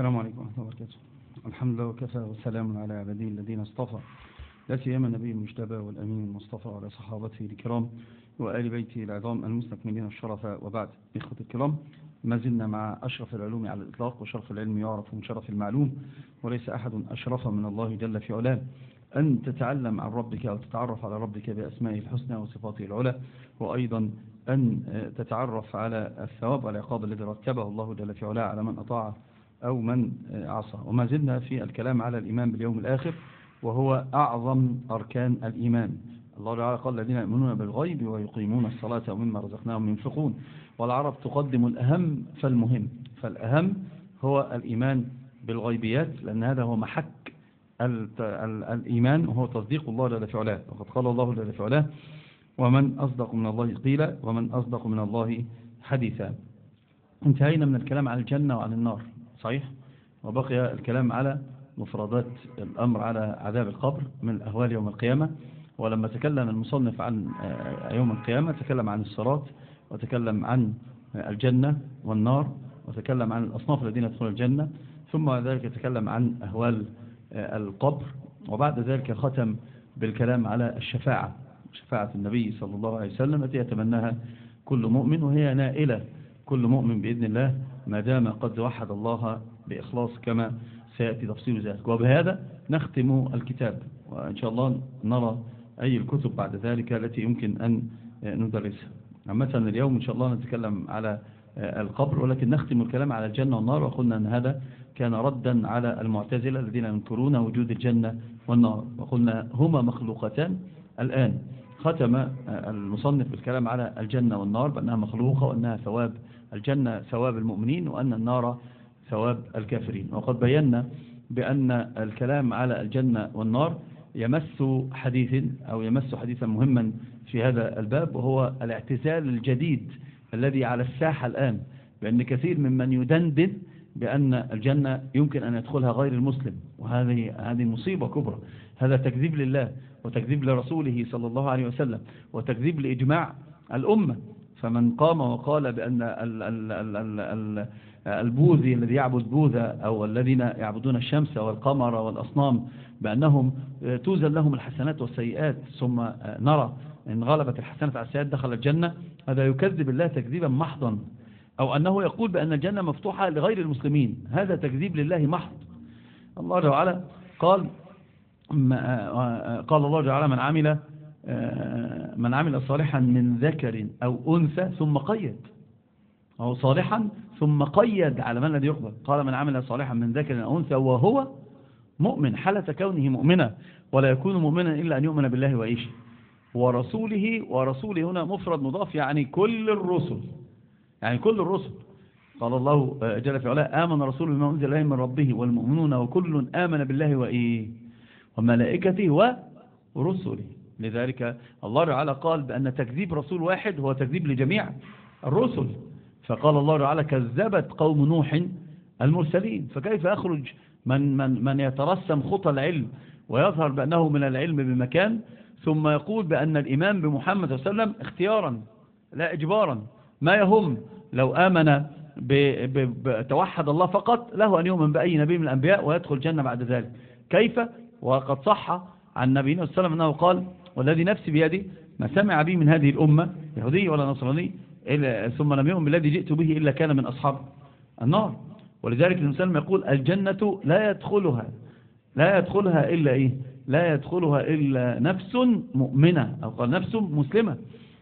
السلام عليكم ورحمة الله وبركاته. الحمد لله وكفى وسلام على عباده الذين اصطفى. لا سيما النبي المجتبى والأمين المصطفى وعلى صحابته الكرام وآل بيته العظام المستكملين الشرف. وبعد إخوة الكرام ما زلنا مع أشرف العلوم على الإطلاق وشرف العلم يعرف من شرف المعلوم وليس أحد أشرف من الله جل في علاه. أن تتعلم عن ربك أو تتعرف على ربك بأسمائه الحسنى وصفاته العلى وأيضا أن تتعرف على الثواب والعقاب الذي رتبه الله جل في علاه على من أطاع أو من عصى. وما زلنا في الكلام على الإيمان باليوم الآخر وهو أعظم أركان الإيمان. الله تعالى قال الذين يؤمنون بالغيب ويقيمون الصلاة ومما رزقناهم ينفقون. والعرب تقدم الأهم فالمهم. فالأهم هو الإيمان بالغيبيات لأن هذا هو محك الإيمان وهو تصديق الله جل في علاه. وقد قال الله جل في علاه ومن أصدق من الله قيلا ومن أصدق من الله حديثا. انتهينا من الكلام عن الجنة وعن النار. صحيح. وبقي الكلام على مفردات الأمر على عذاب القبر من الأهوال يوم القيامة. ولما تكلم المصنف عن يوم القيامة تكلم عن الصراط وتكلم عن الجنة والنار وتكلم عن الأصناف الذين يدخلون الجنة ثم ذلك تكلم عن أهوال القبر. وبعد ذلك ختم بالكلام على الشفاعة شفاعة النبي صلى الله عليه وسلم التي يتمناها كل مؤمن وهي نائلة كل مؤمن بإذن الله. ما دام قد وحد الله بإخلاص كما سيأتي تفصيل ذلك. وبهذا نختم الكتاب وإن شاء الله نرى أي الكتب بعد ذلك التي يمكن أن ندرسها. مثلا اليوم إن شاء الله نتكلم على القبر ولكن نختم الكلام على الجنة والنار وقلنا أن هذا كان ردا على المعتزلة الذين ينكرون وجود الجنة والنار. وقلنا هما مخلوقتان. الآن ختم المصنف بالكلام على الجنة والنار بأنها مخلوقة وأنها ثواب الجنة ثواب المؤمنين وأن النار ثواب الكافرين. وقد بينا بأن الكلام على الجنة والنار يمس حديث أو يمس حديثا مهما في هذا الباب وهو الاعتزال الجديد الذي على الساحة الآن بأن كثير ممن يدندن بأن الجنة يمكن أن يدخلها غير المسلم. وهذه هذه مصيبة كبرى. هذا تكذيب لله وتكذيب لرسوله صلى الله عليه وسلم وتكذيب لإجماع الأمة. فمن قام وقال بأن ال ال ال ال ال البوذي الذي يعبد بوذا أو الذين يعبدون الشمس والقمر والأصنام بأنهم توزن لهم الحسنات والسيئات ثم نرى إن غلبت الحسنات على السيئات دخل الجنة هذا يكذب الله تكذيبا محضا أو أنه يقول بأن الجنة مفتوحة لغير المسلمين هذا تكذيب لله محض. الله تعالى قال قال الله تعالى من عمل من عمل صالحا من ذكر أو أنثى ثم قيد. أو صالحا ثم قيد على من الذي يقبل. قال من عمل صالحا من ذكر أو أنثى وهو مؤمن حالة كونه مؤمنا ولا يكون مؤمنا إلا أن يؤمن بالله وإيش ورسوله ورسوله هنا مفرد مضاف يعني كل الرسل. يعني كل الرسل. قال الله جل في علاه آمن رسول بما أنزل إليه من ربه والمؤمنون وكل آمن بالله وإيه وملائكته ورسله. لذلك الله تعالى قال بأن تكذيب رسول واحد هو تكذيب لجميع الرسل. فقال الله تعالى كذبت قوم نوح المرسلين. فكيف أخرج من, من, من يترسم خطى العلم ويظهر بأنه من العلم بمكان ثم يقول بأن الإيمان بمحمد صلى الله عليه وسلم اختيارا لا إجبارا. ما يهم لو آمن بتوحد الله فقط له أن يؤمن بأي نبي من الأنبياء ويدخل الجنة بعد ذلك. كيف؟ وقد صح عن نبينا صلى الله عليه وسلم أنه قال والذي نفسي بيدي ما سمع به من هذه الأمة يهودي ولا نصراني ثم لم يؤمن بالذي جئت به إلا كان من أصحاب النار. ولذلك الإنسان يقول الجنة لا يدخلها لا يدخلها إلا إيه؟ لا يدخلها إلا نفس مؤمنة أو قال نفس مسلمة.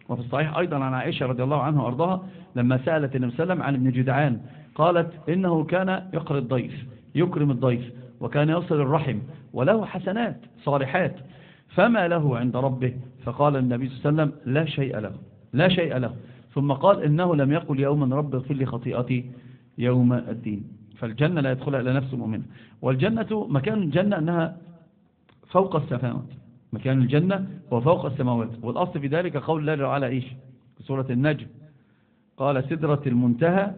وفي الصحيح أيضا عن عائشة رضي الله عنها وأرضاها لما سألت النبي صلى الله عليه وسلم عن ابن جدعان قالت إنه كان يقري الضيف يكرم الضيف وكان يصل الرحم وله حسنات صالحات. فما له عند ربه؟ فقال النبي صلى الله عليه وسلم لا شيء له لا شيء له. ثم قال إنه لم يقل يوما رب اغفر لي خطيئتي يوم الدين. فالجنة لا يدخلها إلا نفس مؤمنة. والجنة مكان الجنة أنها فوق السماوات. مكان الجنة هو فوق السماوات. والأصل في ذلك قول الله تعالى إيش؟ في سورة النجم. قال سدرة المنتهى.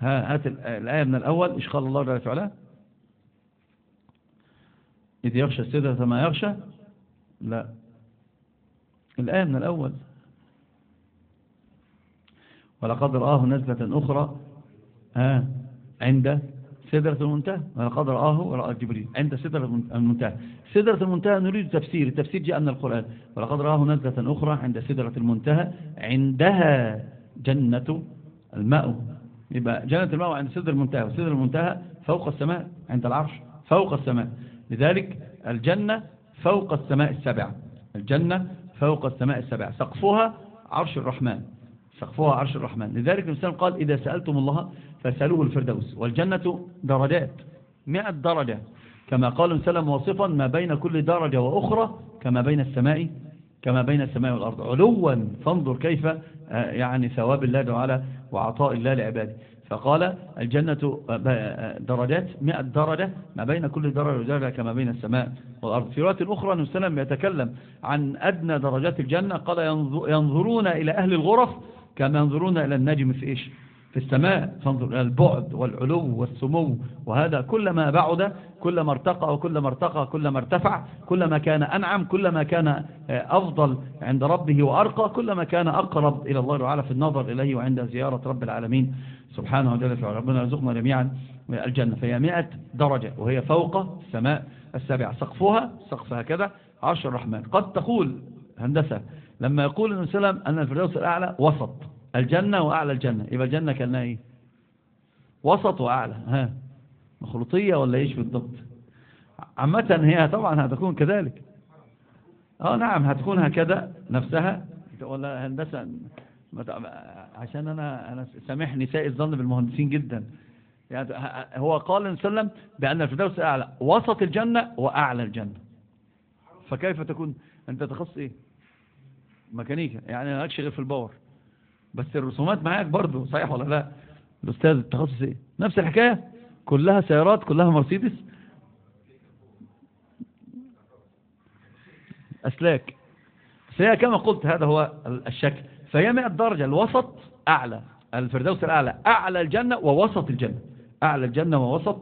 ها هات الآية من الأول. إيش قال الله تعالى؟ فعلا إذ يغشى السدرة ما يغشى. لا. الآية من الأول. ولقد رآه نزلة أخرى عند سدرة المنتهى. ولقد رآه ورأى جبريل. عند سدرة المنتهى. سدرة المنتهى نريد تفسير. التفسير جاء من القرآن. ولقد رآه نزلة أخرى عند سدرة المنتهى. عندها جنة الماء يبقى جنة الماء عند سدر المنتهى. وسدر المنتهى فوق السماء عند العرش فوق السماء. لذلك الجنة فوق السماء السبع. الجنة فوق السماء السبع. سقفها عرش الرحمن. سقفها عرش الرحمن. لذلك الإنسان قال إذا سألتم الله فسألوه الفردوس. والجنة درجات. مئة درجة. كما قال سلم واصفا ما بين كل درجة وأخرى كما بين السماء كما بين السماء والأرض. علوا فانظر كيف آه، يعني ثواب الله تعالى وعطاء الله لعباده. فقال الجنة آه، درجات مئة درجة ما بين كل درجة ودرجة كما بين السماء والأرض. في رواية أخرى أنه السلام يتكلم عن أدنى درجات الجنة قال ينظرون إلى أهل الغرف كما ينظرون إلى النجم في إيش؟ في السماء. فانظر إلى البعد والعلو والسمو. وهذا كلما بعد كلما ارتقى وكلما ارتقى كلما ارتفع كلما كان أنعم كلما كان آه، أفضل عند ربه وأرقى كلما كان أقرب إلى الله تعالى في النظر إليه وعند زيارة رب العالمين. سبحانه وتعالى ربنا يرزقنا جميعا الجنة. فهي مئة درجة وهي فوق السماء السابعة. سقفها سقف هكذا عرش الرحمن. قد تقول هندسة لما يقول النبي صلى الله عليه وسلم أن الفردوس الأعلى وسط الجنة وأعلى الجنة. يبقى الجنة كأنها إيه؟ وسط وأعلى. ها مخلوطية ولا إيش بالضبط؟ عامة هي طبعا هتكون كذلك. آه نعم هتكون هكذا نفسها. ولا هندسة عشان أنا أنا سامحني سائل الظن بالمهندسين جدا. يعني هو قال النبي صلى الله عليه وسلم بأن الفردوس الأعلى وسط الجنة وأعلى الجنة. فكيف تكون؟ أنت تخص إيه؟ ميكانيكا. يعني مالكش غير في الباور. بس الرسومات معاك برضه صحيح ولا لا؟ الأستاذ التخصص إيه؟ نفس الحكاية؟ كلها سيارات كلها مرسيدس؟ أسلاك. فهي كما قلت هذا هو الشكل. فهي 100 درجة الوسط أعلى الفردوس الأعلى أعلى الجنة ووسط الجنة أعلى الجنة ووسط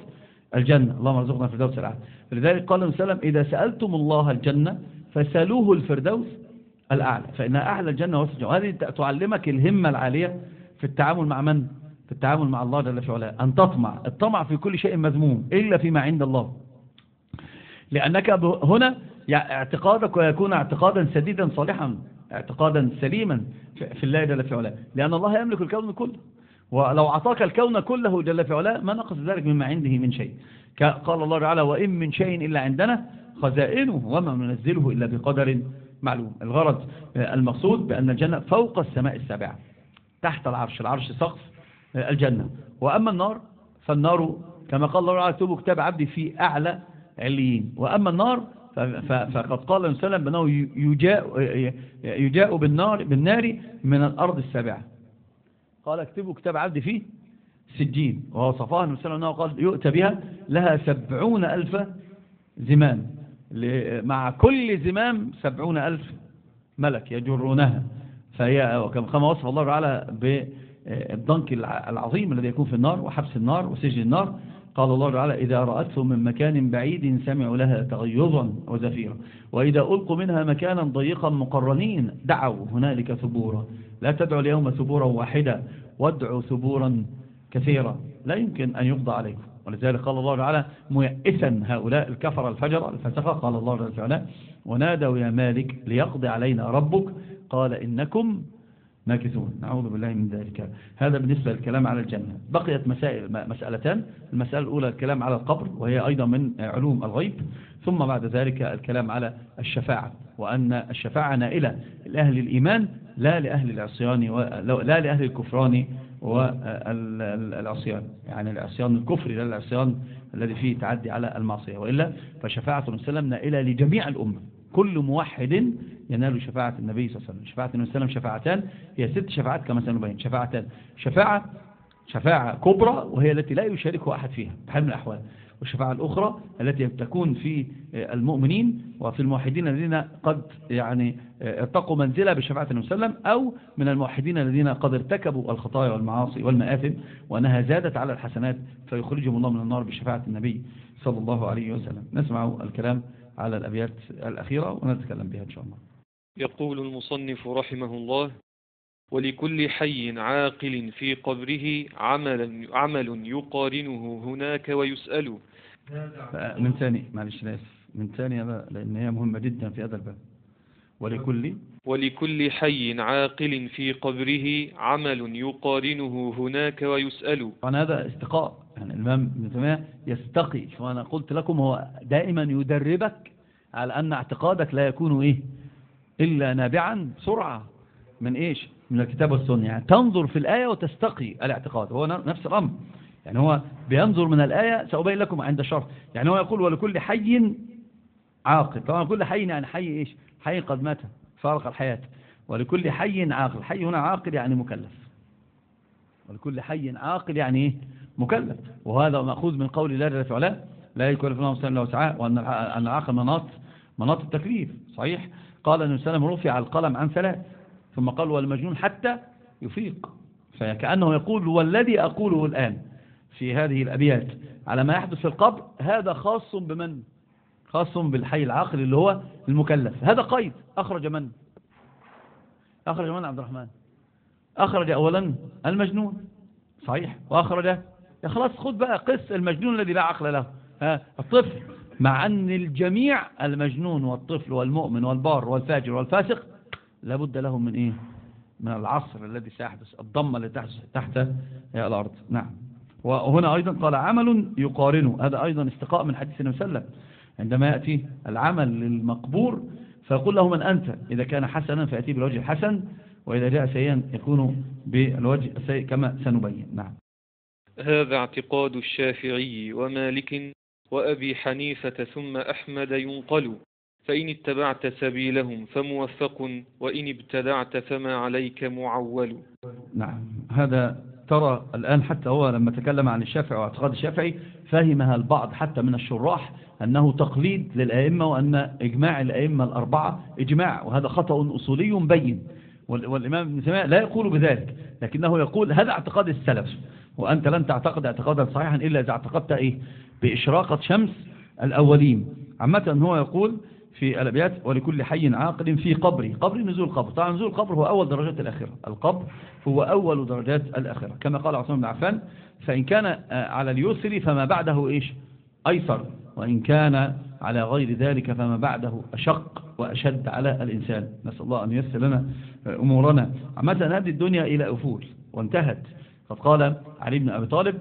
الجنة. اللهم ارزقنا الفردوس الأعلى. فلذلك قال النبي صلى الله عليه وسلم إذا سألتم الله الجنة فسألوه الفردوس الأعلى. فإنها أعلى الجنة وسط وهذه تعلمك الهمة العالية في التعامل مع من؟ في التعامل مع الله جل في أن تطمع. الطمع في كل شيء مذموم إلا فيما عند الله. لأنك هنا اعتقادك ويكون اعتقادا سديدا صالحا. اعتقادا سليما في الله جل في علاه. لأن الله يملك الكون كله. ولو أعطاك الكون كله جل في علاه ما نقص ذلك مما عنده من شيء. قال الله تعالى وإن من شيء إلا عندنا خزائنه وما ننزله إلا بقدر معلوم. الغرض المقصود بأن الجنة فوق السماء السابعة تحت العرش. العرش سقف الجنة. وأما النار فالنار كما قال الله تعالى اكتبوا كتاب عبدي في أعلى عليين. وأما النار فقد قال النبي صلى الله عليه وسلم بأنه يجاء, يجاء بالنار, بالنار من الأرض السابعة قال اكتبوا كتاب عبدي فيه سجين. ووصفها النبي صلى الله عليه وسلم قال يؤتى بها لها سبعون ألف زمان مع كل زمام سبعون ألف ملك يجرونها. فهي كما وصف الله تعالى بالضنك العظيم الذي يكون في النار وحبس النار وسجن النار. قال الله تعالى إذا رأتهم من مكان بعيد سمعوا لها تغيظا وزفيرا. وإذا ألقوا منها مكانا ضيقا مقرنين دعوا هنالك ثبورا. لا تدعوا اليوم ثبورا واحدا وادعوا ثبورا كثيرا. لا يمكن أن يقضى عليكم. ولذلك قال الله تعالى ميئسا هؤلاء الكفر الفجر الفسقة قال الله تعالى ونادوا يا مالك ليقضي علينا ربك. قال إنكم ماكثون نعوذ بالله من ذلك. هذا بالنسبة للكلام على الجنة. بقيت مسائل مسألتان. المسألة الأولى الكلام على القبر وهي أيضا من علوم الغيب. ثم بعد ذلك الكلام على الشفاعة وأن الشفاعة نائلة لأهل الإيمان لا لأهل العصيان لا لأهل الكفران والعصيان يعني العصيان الكفري لا العصيان الذي فيه تعدي على المعصية. وإلا فشفاعة النبي نائلة لجميع الأمة. كل موحد ينال شفاعة النبي صلى الله عليه وسلم. شفاعة النبي صلى الله عليه وسلم شفاعتان هي ست شفاعات كما سنبين. شفاعتان. شفاعة شفاعة كبرى وهي التي لا يشاركها أحد فيها بحال من الأحوال. والشفاعة الأخرى التي تكون في المؤمنين وفي الموحدين الذين قد يعني ارتقوا منزلة بشفاعة النبي صلى الله عليه وسلم أو من الموحدين الذين قد ارتكبوا الخطايا والمعاصي والمآثم وأنها زادت على الحسنات فيخرجهم الله من النار بشفاعة النبي صلى الله عليه وسلم. نسمع الكلام على الأبيات الأخيرة ونتكلم بها إن شاء الله. يقول المصنف رحمه الله ولكل حي عاقل في قبره عمل, عمل يقارنه هناك ويسأل. من ثاني معلش لا من ثاني لأن هي مهمة جدا في هذا الباب. ولكل ولكل حي عاقل في قبره عمل يقارنه هناك ويسأل. طبعا هذا استقاء. يعني الإمام ابن تيمية يستقي. وأنا قلت لكم هو دائما يدربك على أن اعتقادك لا يكون إيه؟ إلا نابعا سرعة من إيش؟ من الكتاب والسنة. يعني تنظر في الآية وتستقي الاعتقاد. هو نفس الأمر. يعني هو بينظر من الآية سأبين لكم عند شرح يعني هو يقول ولكل حي عاقل. طبعا كل حي يعني حي إيش؟ حي قد مات. فارق الحياة. ولكل حي عاقل. حي هنا عاقل يعني مكلف. ولكل حي عاقل يعني إيه؟ مكلف. وهذا مأخوذ من قول الله جل وعلا لا يكلف الله نفسا إلا وسعها وأن العاقل مناط مناط التكليف. صحيح؟ قال النبي صلى الله عليه وسلم رفع القلم عن ثلاث ثم قال والمجنون حتى يفيق. فكأنه يقول والذي أقوله الآن في هذه الأبيات. على ما يحدث في القبر هذا خاص بمن؟ خاص بالحي العاقل اللي هو المكلف. هذا قيد. أخرج من؟ أخرج من عبد الرحمن؟ أخرج أولا المجنون. صحيح؟ وأخرج يا خلاص خد بقى قس المجنون الذي لا عقل له. ها الطفل. مع أن الجميع المجنون والطفل والمؤمن والبار والفاجر والفاسق لابد لهم من إيه؟ من العصر الذي سيحدث الضمة التي تحت, الأرض. نعم. وهنا أيضا قال عمل يقارنه هذا أيضا استقاء من حديث النبي صلى الله عليه وسلم. عندما يأتي العمل للمقبور فيقول له من أنت؟ إذا كان حسنا فيأتي بالوجه الحسن وإذا جاء سيئا يكون بالوجه السيء كما سنبين. نعم. هذا اعتقاد الشافعي ومالك وأبي حنيفة ثم أحمد ينقل. فإن اتبعت سبيلهم فموفق وإن ابتدعت فما عليك معول. نعم. هذا ترى الآن حتى هو لما تكلم عن الشافعي واعتقاد الشافعي فهمها البعض حتى من الشراح أنه تقليد للأئمة وأن إجماع الأئمة الأربعة إجماع وهذا خطأ أصولي بين. والإمام ابن سماء لا يقول بذلك لكنه يقول هذا اعتقاد السلف. وأنت لن تعتقد اعتقادا صحيحا إلا إذا اعتقدت إيه؟ بإشراقة شمس الأولين. عامة هو يقول في الأبيات ولكل حي عاقل في قبره. قبر نزول القبر طبعا نزول القبر هو أول درجات الآخرة. القبر هو أول درجات الآخرة. كما قال عثمان بن عفان فإن كان على اليسر فما بعده إيش؟ أيسر. وإن كان على غير ذلك فما بعده أشق وأشد على الإنسان. نسأل الله أن يسر لنا أمورنا. عامة هذه الدنيا إلى أفول. وانتهت. قد قال علي بن أبي طالب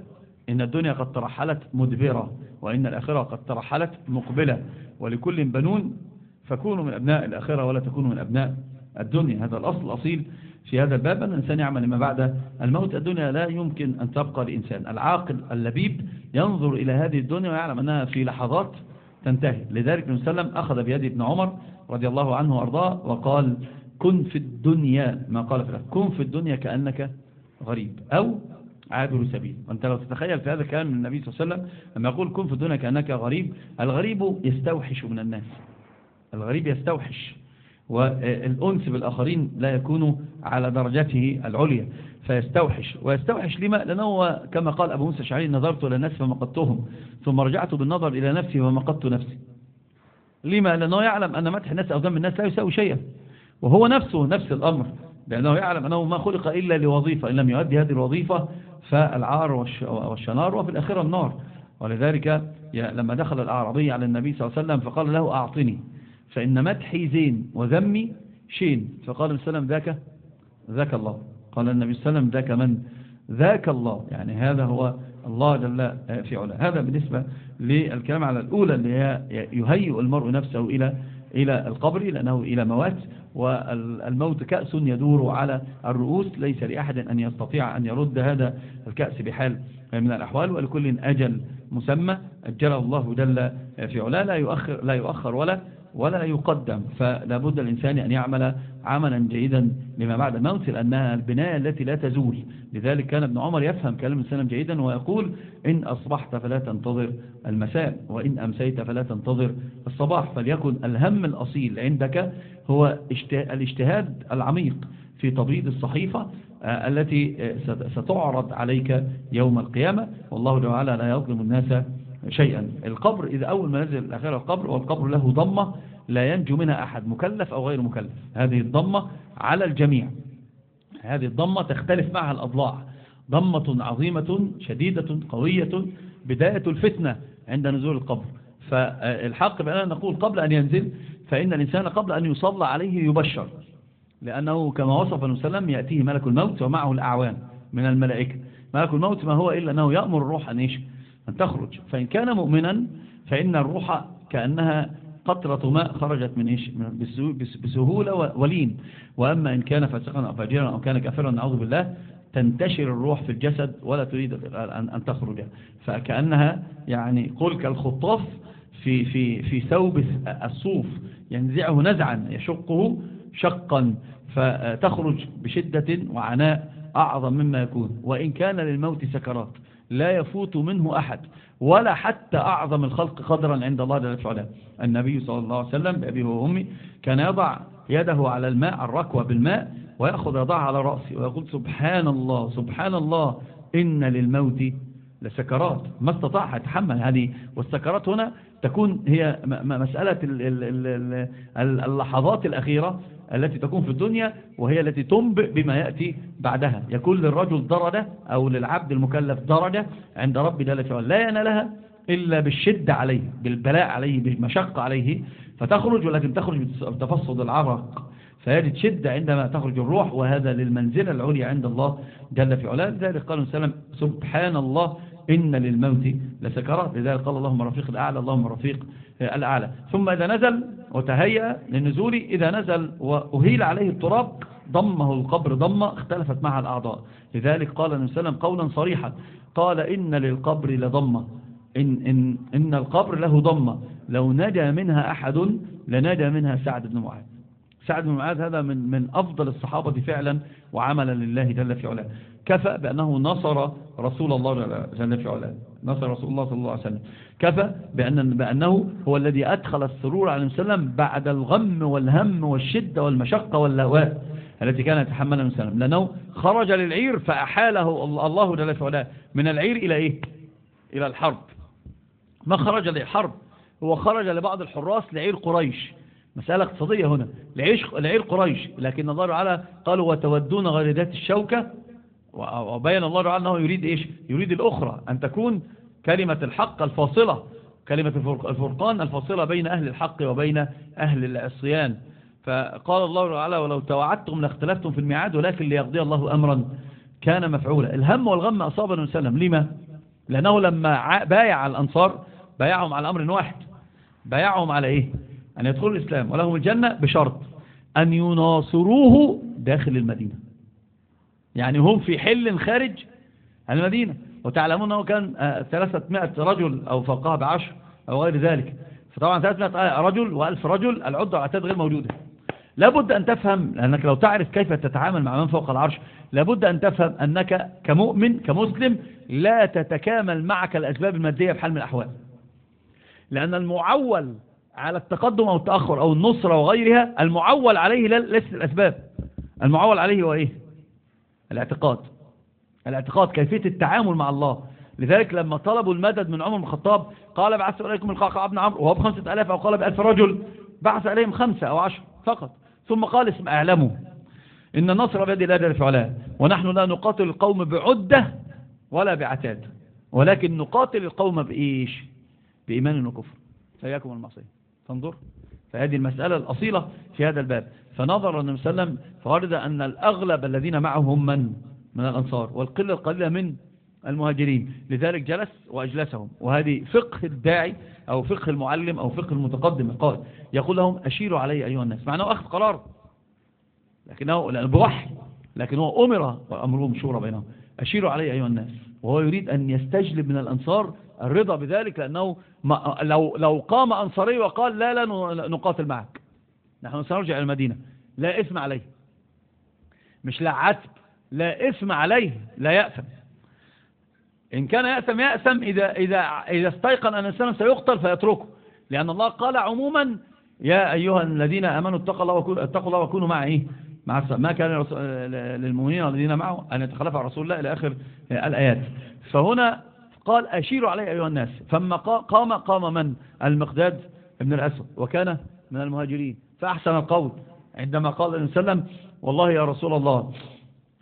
إن الدنيا قد ترحلت مدبرة وإن الآخرة قد ترحلت مقبلة ولكل بنون فكونوا من أبناء الآخرة ولا تكونوا من أبناء الدنيا. هذا الأصل الأصيل في هذا الباب. أن الإنسان يعمل ما بعد الموت. الدنيا لا يمكن أن تبقى لإنسان. العاقل اللبيب ينظر إلى هذه الدنيا ويعلم أنها في لحظات تنتهي. لذلك النبي صلى الله عليه وسلم أخذ بيد ابن عمر رضي الله عنه وأرضاه وقال كن في الدنيا. ما قال في كن في الدنيا كأنك غريب أو عابر سبيل. وأنت لو تتخيل في هذا الكلام من النبي صلى الله عليه وسلم لما يقول كن في الدنيا كأنك غريب الغريب يستوحش من الناس. الغريب يستوحش. والأنس بالآخرين لا يكون على درجته العليا فيستوحش. ويستوحش لما؟ لأنه كما قال أبو موسى الشعري نظرت إلى الناس فمقدتهم ثم رجعت بالنظر إلى نفسي ومقدت نفسي. لما؟ لأنه يعلم أن مدح الناس أو ذنب الناس لا يساوي شيئا. وهو نفسه نفس الأمر. لأنه يعلم أنه ما خلق إلا لوظيفة. إن لم يؤدي هذه الوظيفة فالعار والشنار وفي الآخرة النار. ولذلك لما دخل الأعرابي على النبي صلى الله عليه وسلم فقال له أعطني. فإن مدحي زين وذمي شين. فقال النبي صلى الله عليه وسلم ذاك ذاك الله. قال النبي صلى الله عليه وسلم ذاك من؟ ذاك الله. يعني هذا هو الله جل في علا هذا بالنسبة للكلام على الأولى اللي هي يهيئ المرء نفسه إلى إلى القبر لأنه إلى موات والموت كأس يدور على الرؤوس ليس لأحد أن يستطيع أن يرد هذا الكأس بحال من الأحوال ولكل أجل مسمى أجل الله جل في علا لا يؤخر, لا يؤخر ولا ولا يقدم. فلا بد الإنسان أن يعمل عملا جيدا لما بعد الموت لأنها البناية التي لا تزول. لذلك كان ابن عمر يفهم كلام السلام جيدا ويقول إن أصبحت فلا تنتظر المساء وإن أمسيت فلا تنتظر الصباح. فليكن الهم الأصيل عندك هو الاجتهاد العميق في تبييض الصحيفة آه، التي آه، ستعرض عليك يوم القيامة. والله تعالى لا يظلم الناس شيئا. القبر إذا أول ما نزل الأخير القبر والقبر له ضمة لا ينجو منها أحد مكلف أو غير مكلف. هذه الضمة على الجميع. هذه الضمة تختلف معها الأضلاع. ضمة عظيمة شديدة قوية بداية الفتنة عند نزول القبر. فالحق بأننا نقول قبل أن ينزل فإن الإنسان قبل أن يصلى عليه يبشر. لأنه كما وصف النبي صلى الله عليه وسلم يأتيه ملك الموت ومعه الأعوان من الملائكة. ملك الموت ما هو إلا أنه يأمر الروح أن, إيش؟ أن تخرج. فإن كان مؤمنا فإن الروح كأنها قطرة ماء خرجت من إيش؟ بسهولة ولين. وأما إن كان فاسقا أو فاجرا أو كان كافرا نعوذ بالله تنتشر الروح في الجسد ولا تريد أن تخرج. فكأنها يعني قل كالخطاف في, في, في ثوب الصوف ينزعه نزعا يشقه شقا. فتخرج بشدة وعناء أعظم مما يكون. وإن كان للموت سكرات. لا يفوت منه أحد ولا حتى أعظم الخلق قدرا عند الله جل وعلا. النبي صلى الله عليه وسلم بأبيه وأمي كان يضع يده على الماء الركوة بالماء ويأخذ يضعها على رأسه ويقول سبحان الله سبحان الله إن للموت لسكرات. ما استطاع يتحمل هذه. والسكرات هنا تكون هي مسألة اللحظات الأخيرة التي تكون في الدنيا وهي التي تنبئ بما يأتي بعدها. يكون للرجل درجة أو للعبد المكلف درجة عند رب جل وعلا. لا ينالها إلا بالشدة عليه بالبلاء عليه بالمشقة عليه. فتخرج ولكن تخرج بتفصد العرق. فيجد شدة عندما تخرج الروح وهذا للمنزلة العليا عند الله جل في علاه لذلك قال وسلم سبحان الله إن للموت لسكرات لذلك قال اللهم رفيق الأعلى اللهم رفيق الأعلى. ثم إذا نزل وتهيأ للنزول إذا نزل وأهيل عليه التراب ضمه القبر ضمة اختلفت معها الأعضاء. لذلك قال النبي صلى الله عليه وسلم قولا صريحا قال إن للقبر لضمة. إن, إن, إن القبر له ضمة. لو نجا منها أحد لنجا منها سعد بن معاذ. سعد بن معاذ هذا من من أفضل الصحابة فعلا وعملا لله جل في علاه. كفى بأنه نصر رسول الله جل في علاه. نصر رسول الله صلى الله عليه وسلم. كفى بأن بأنه هو الذي أدخل السرور عليه وسلم بعد الغم والهم والشدة والمشقة واللهواء التي كان يتحملها النبي وسلم. لأنه خرج للعير فأحاله الله جل في علاه. من العير إلى إيه؟ إلى الحرب. ما خرج للحرب هو خرج لبعض الحراس لعير قريش. مسألة اقتصادية هنا. لعير قريش لكن الله تعالى قالوا وتودون غير ذات الشوكة وبين الله تعالى أنه يريد إيش؟ يريد الأخرى. أن تكون كلمة الحق الفاصلة كلمة الفرقان الفاصلة بين أهل الحق وبين أهل العصيان. فقال الله تعالى ولو توعدتم لاختلفتم في الميعاد ولكن ليقضي الله أمرا كان مفعولا. الهم والغم أصاب النبي صلى الله عليه وسلم لما؟ لأنه لما بايع الأنصار بايعهم على أمر واحد. بايعهم على إيه؟ أن يدخلوا الإسلام ولهم الجنة بشرط أن يناصروه داخل المدينة. يعني هم في حل خارج المدينة. وتعلمون أنه كان 300 آه، رجل أو فوقها بعشر أو غير ذلك. فطبعا 300 رجل و1000 رجل العدة والعتاد غير موجودة. لابد أن تفهم لأنك لو تعرف كيف تتعامل مع من فوق العرش لابد أن تفهم أنك كمؤمن كمسلم لا تتكامل معك الأسباب المادية بحال من الأحوال. لأن المعول على التقدم أو التأخر أو النصرة وغيرها المعول عليه ليست الأسباب. المعول عليه هو إيه؟ الاعتقاد. الاعتقاد كيفية التعامل مع الله. لذلك لما طلبوا المدد من عمر بن الخطاب قال بعث إليكم القعقاع بن عمرو. وهو بخمسة ألاف أو قال بألف رجل. بعث إليهم خمسة أو عشر فقط. ثم قال اسم أعلموا. إن النصر بيد الله جل فعلا ونحن لا نقاتل القوم بعدة ولا بعتاد. ولكن نقاتل القوم بإيش؟ بإيمان وكفر. فإياكم المعصية تنظر؟ فهذه المسألة الأصيلة في هذا الباب. فنظر النبي صلى الله عليه وسلم فورد أن الأغلب الذين معه هم من؟ من الأنصار والقلة القليلة من المهاجرين. لذلك جلس وأجلسهم. وهذه فقه الداعي أو فقه المعلم أو فقه المتقدم قال يقول لهم أشيروا علي أيها الناس. مع أنه أخذ قرار. لكنه بوحي. لكن هو أمر وأمرهم شورى بينهم. أشيروا علي أيها الناس. وهو يريد أن يستجلب من الأنصار الرضا بذلك لأنه لو, لو قام أنصاري وقال لا لا نقاتل معك. نحن سنرجع إلى المدينة. لا إثم عليه. مش لا عتب لا إثم عليه لا يأثم. إن كان يأثم يأثم. إذا, إذا, إذا استيقن أن الإنسان سيقتل فيتركه. لأن الله قال عموما يا أيها الذين أمنوا اتقوا الله وكونوا, اتقوا الله وكونوا مع إيه مع ما كان للمؤمنين الذين معه أن يتخلف عن رسول الله إلى آخر الآيات. فهنا قال أشيروا علي أيها الناس. فما قام قام من؟ المقداد ابن الأسود. وكان من المهاجرين. فأحسن القول عندما قال النبي صلى الله عليه وسلم والله يا رسول الله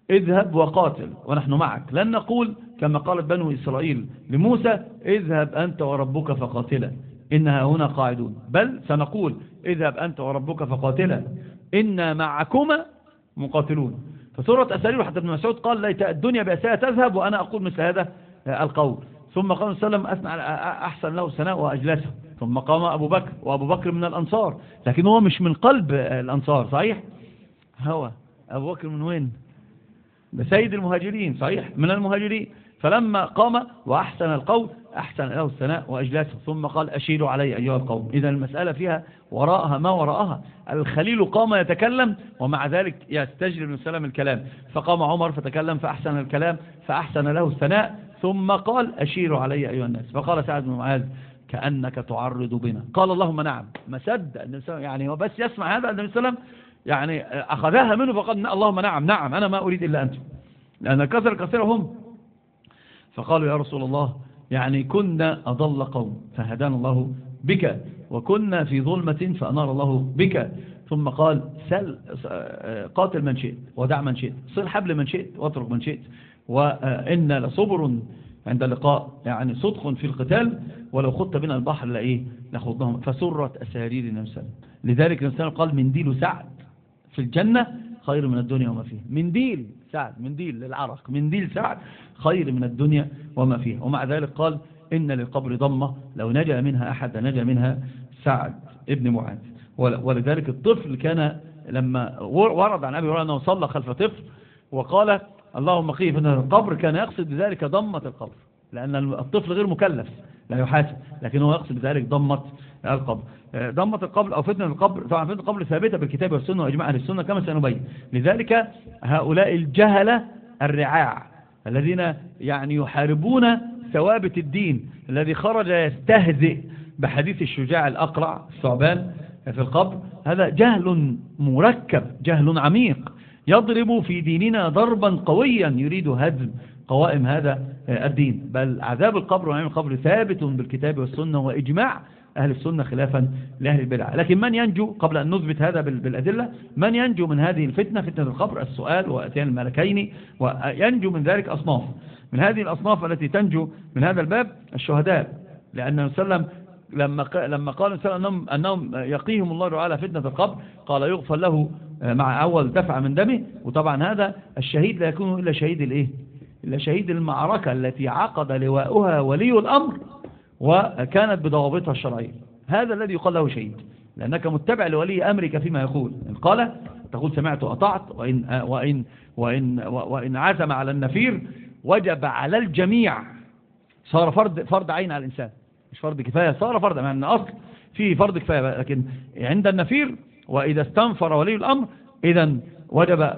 اذهب وقاتل ونحن معك. لن نقول كما قالت بنو إسرائيل لموسى اذهب أنت وربك فقاتلا. إنها هنا قاعدون. بل سنقول اذهب أنت وربك فقاتلا. إنا معكما مقاتلون. فسورة أساليب حتى ابن مسعود قال ليت الدنيا بأسها تذهب وأنا أقول مثل هذا. القول. ثم قال صلى الله عليه وسلم أثنى أحسن له سناء وأجلسه. ثم قام أبو بكر وأبو بكر من الأنصار. لكن هو مش من قلب الأنصار صحيح؟ هو. أبو بكر من وين؟ سيد المهاجرين صحيح؟ من المهاجرين. فلما قام وأحسن القول أحسن له الثناء وأجلسه. ثم قال أشيروا علي أيها القوم. إذا المسألة فيها وراءها ما وراءها. الخليل قام يتكلم ومع ذلك يستجلب من سلام الكلام. فقام عمر فتكلم فأحسن الكلام فأحسن له الثناء. ثم قال أشيروا علي أيها الناس. فقال سعد بن معاذ كأنك تعرض بنا. قال اللهم نعم. ما صدق يعني هو بس يسمع هذا النبي صلى الله عليه وسلم يعني أخذها منه فقال اللهم نعم نعم أنا ما أريد إلا أنت. لأن كثر كثير هم. فقالوا يا رسول الله يعني كنا أضل قوم فهدانا الله بك وكنا في ظلمة فأنار الله بك. ثم قال سل قاتل من شئت ودع من شئت صل حبل من شئت واترك من شئت. وإن لصبر عند اللقاء يعني صدق في القتال ولو خدت بنا البحر لإيه؟ لخضناهم فسرت أسارير وسلم. لذلك النبي قال منديل سعد في الجنة خير من الدنيا وما فيها. منديل سعد منديل للعرق منديل سعد خير من الدنيا وما فيها. ومع ذلك قال إن للقبر ضمة لو نجا منها أحد نجا منها سعد ابن معاذ. ولذلك الطفل كان لما ورد عن أبي هريرة أنه صلى خلف طفل وقال اللهم قيه من القبر كان يقصد بذلك ضمة القبر لأن الطفل غير مكلف لا يحاسب لكن هو يقصد بذلك ضمة القبر. ضمة القبر أو فتنة القبر طبعا فتنة القبر ثابتة بالكتاب والسنة وإجماع أهل السنة كما سنبين. لذلك هؤلاء الجهلة الرعاع الذين يعني يحاربون ثوابت الدين الذي خرج يستهزئ بحديث الشجاع الأقرع الثعبان في القبر. هذا جهل مركب جهل عميق. يضرب في ديننا ضربا قويا يريد هدم قوائم هذا الدين. بل عذاب القبر ونعيم القبر ثابت بالكتاب والسنة وإجماع أهل السنة خلافا لأهل البدع. لكن من ينجو قبل أن نثبت هذا بالأدلة من ينجو من هذه الفتنة فتنة القبر؟ السؤال وأتيان الملكين وينجو من ذلك أصناف من هذه الأصناف التي تنجو من هذا الباب الشهداء. لأن وسلم لما لما قال أنهم, أنهم يقيهم الله تعالى فتنة القبر قال يغفر له مع أول دفع من دمه. وطبعا هذا الشهيد لا يكون إلا شهيد الإيه؟ إلا شهيد المعركة التي عقد لواءها ولي الأمر وكانت بضوابطها الشرعية. هذا الذي يقال له شهيد لأنك متبع لولي أمرك فيما يقول. إن قال تقول سمعت وأطعت وإن, وإن, وإن, وإن عزم على النفير وجب على الجميع. صار فرض, فرض عين على الإنسان. مش فرض كفاية صار فرض مع أن أصل فيه فرض كفاية لكن عند النفير وإذا استنفر ولي الأمر إذا وجب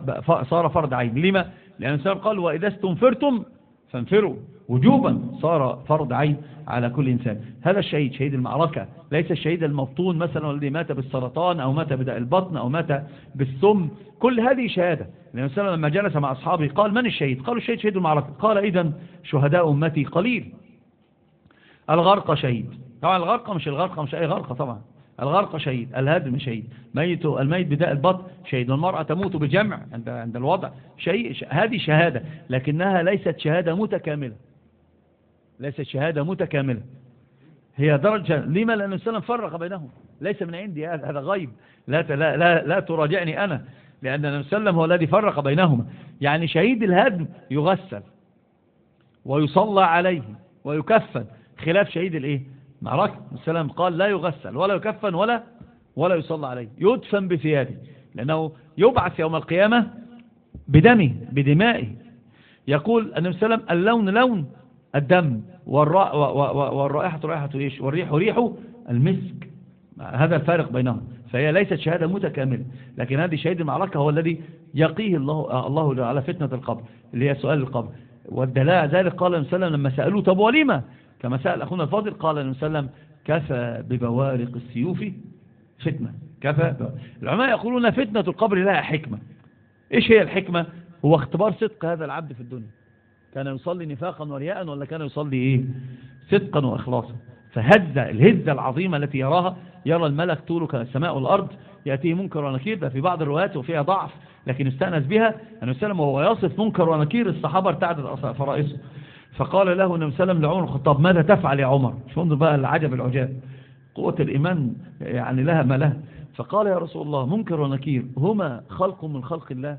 صار فرض عين. لما؟ لأن الإنسان قال وإذا استنفرتم فانفروا. وجوبا صار فرض عين على كل إنسان. هذا الشهيد شهيد المعركة. ليس الشهيد المبطون مثلا الذي مات بالسرطان أو مات بداء البطن أو مات بالسم. كل هذه شهادة. لأن الإنسان لما جلس مع أصحابه قال من الشهيد؟ قالوا الشهيد شهيد المعركة. قال إذا شهداء أمتي قليل. الغرق شهيد. طبعا الغرق مش الغرق مش أي غرقة طبعا. الغرق شهيد الهدم شهيد. ميت الميت بداء البطن شهيد. والمرأة تموت بجمع عند عند الوضع. شيء هذه شهادة لكنها ليست شهادة متكاملة. ليست شهادة متكاملة. هي درجة لما لأن السلام فرق بينهم؟ ليس من عندي هذا غيب. لا, لا, لا, لا تراجعني أنا لأن النبي صلى الله عليه وسلم هو الذي فرق بينهما. يعني شهيد الهدم يغسل ويصلى عليه ويكفن. خلاف شهيد الايه؟ معركة السلام قال لا يغسل ولا يكفن ولا ولا يصلى عليه. يدفن بثيابه لأنه يبعث يوم القيامة بدمه بدمائه. يقول النبي صلى الله عليه وسلم اللون لون الدم والرائحة رائحة إيش والريح ريح المسك. هذا الفارق بينهم. فهي ليست شهادة متكاملة لكن هذه شهيد المعركة هو الذي يقيه الله الله على فتنة القبر اللي هي سؤال القبر. والدلاء ذلك قال النبي صلى الله عليه وسلم لما سألوه طب ولما كما سأل أخونا الفاضل قال الله عليه وسلم كفى ببوارق السيوف فتنة. كفى العلماء يقولون فتنة القبر لها حكمة. إيش هي الحكمة؟ هو اختبار صدق هذا العبد في الدنيا. كان يصلي نفاقا ورياء ولا كان يصلي إيه؟ صدقا وإخلاصا. فهزة الهزة العظيمة التي يراها يرى الملك طوله كالسماء والأرض يأتيه منكر ونكير. في بعض الروايات وفيها ضعف لكن يستأنس بها أن وسلم وهو يصف منكر ونكير الصحابة ارتعدت فرائصه فقال له النبي صلى الله عليه وسلم لعمر الخطاب ماذا تفعل يا عمر؟ شو انظر بقى العجب العجاب قوة الإيمان يعني لها ما لها. فقال يا رسول الله منكر ونكير هما خلق من خلق الله.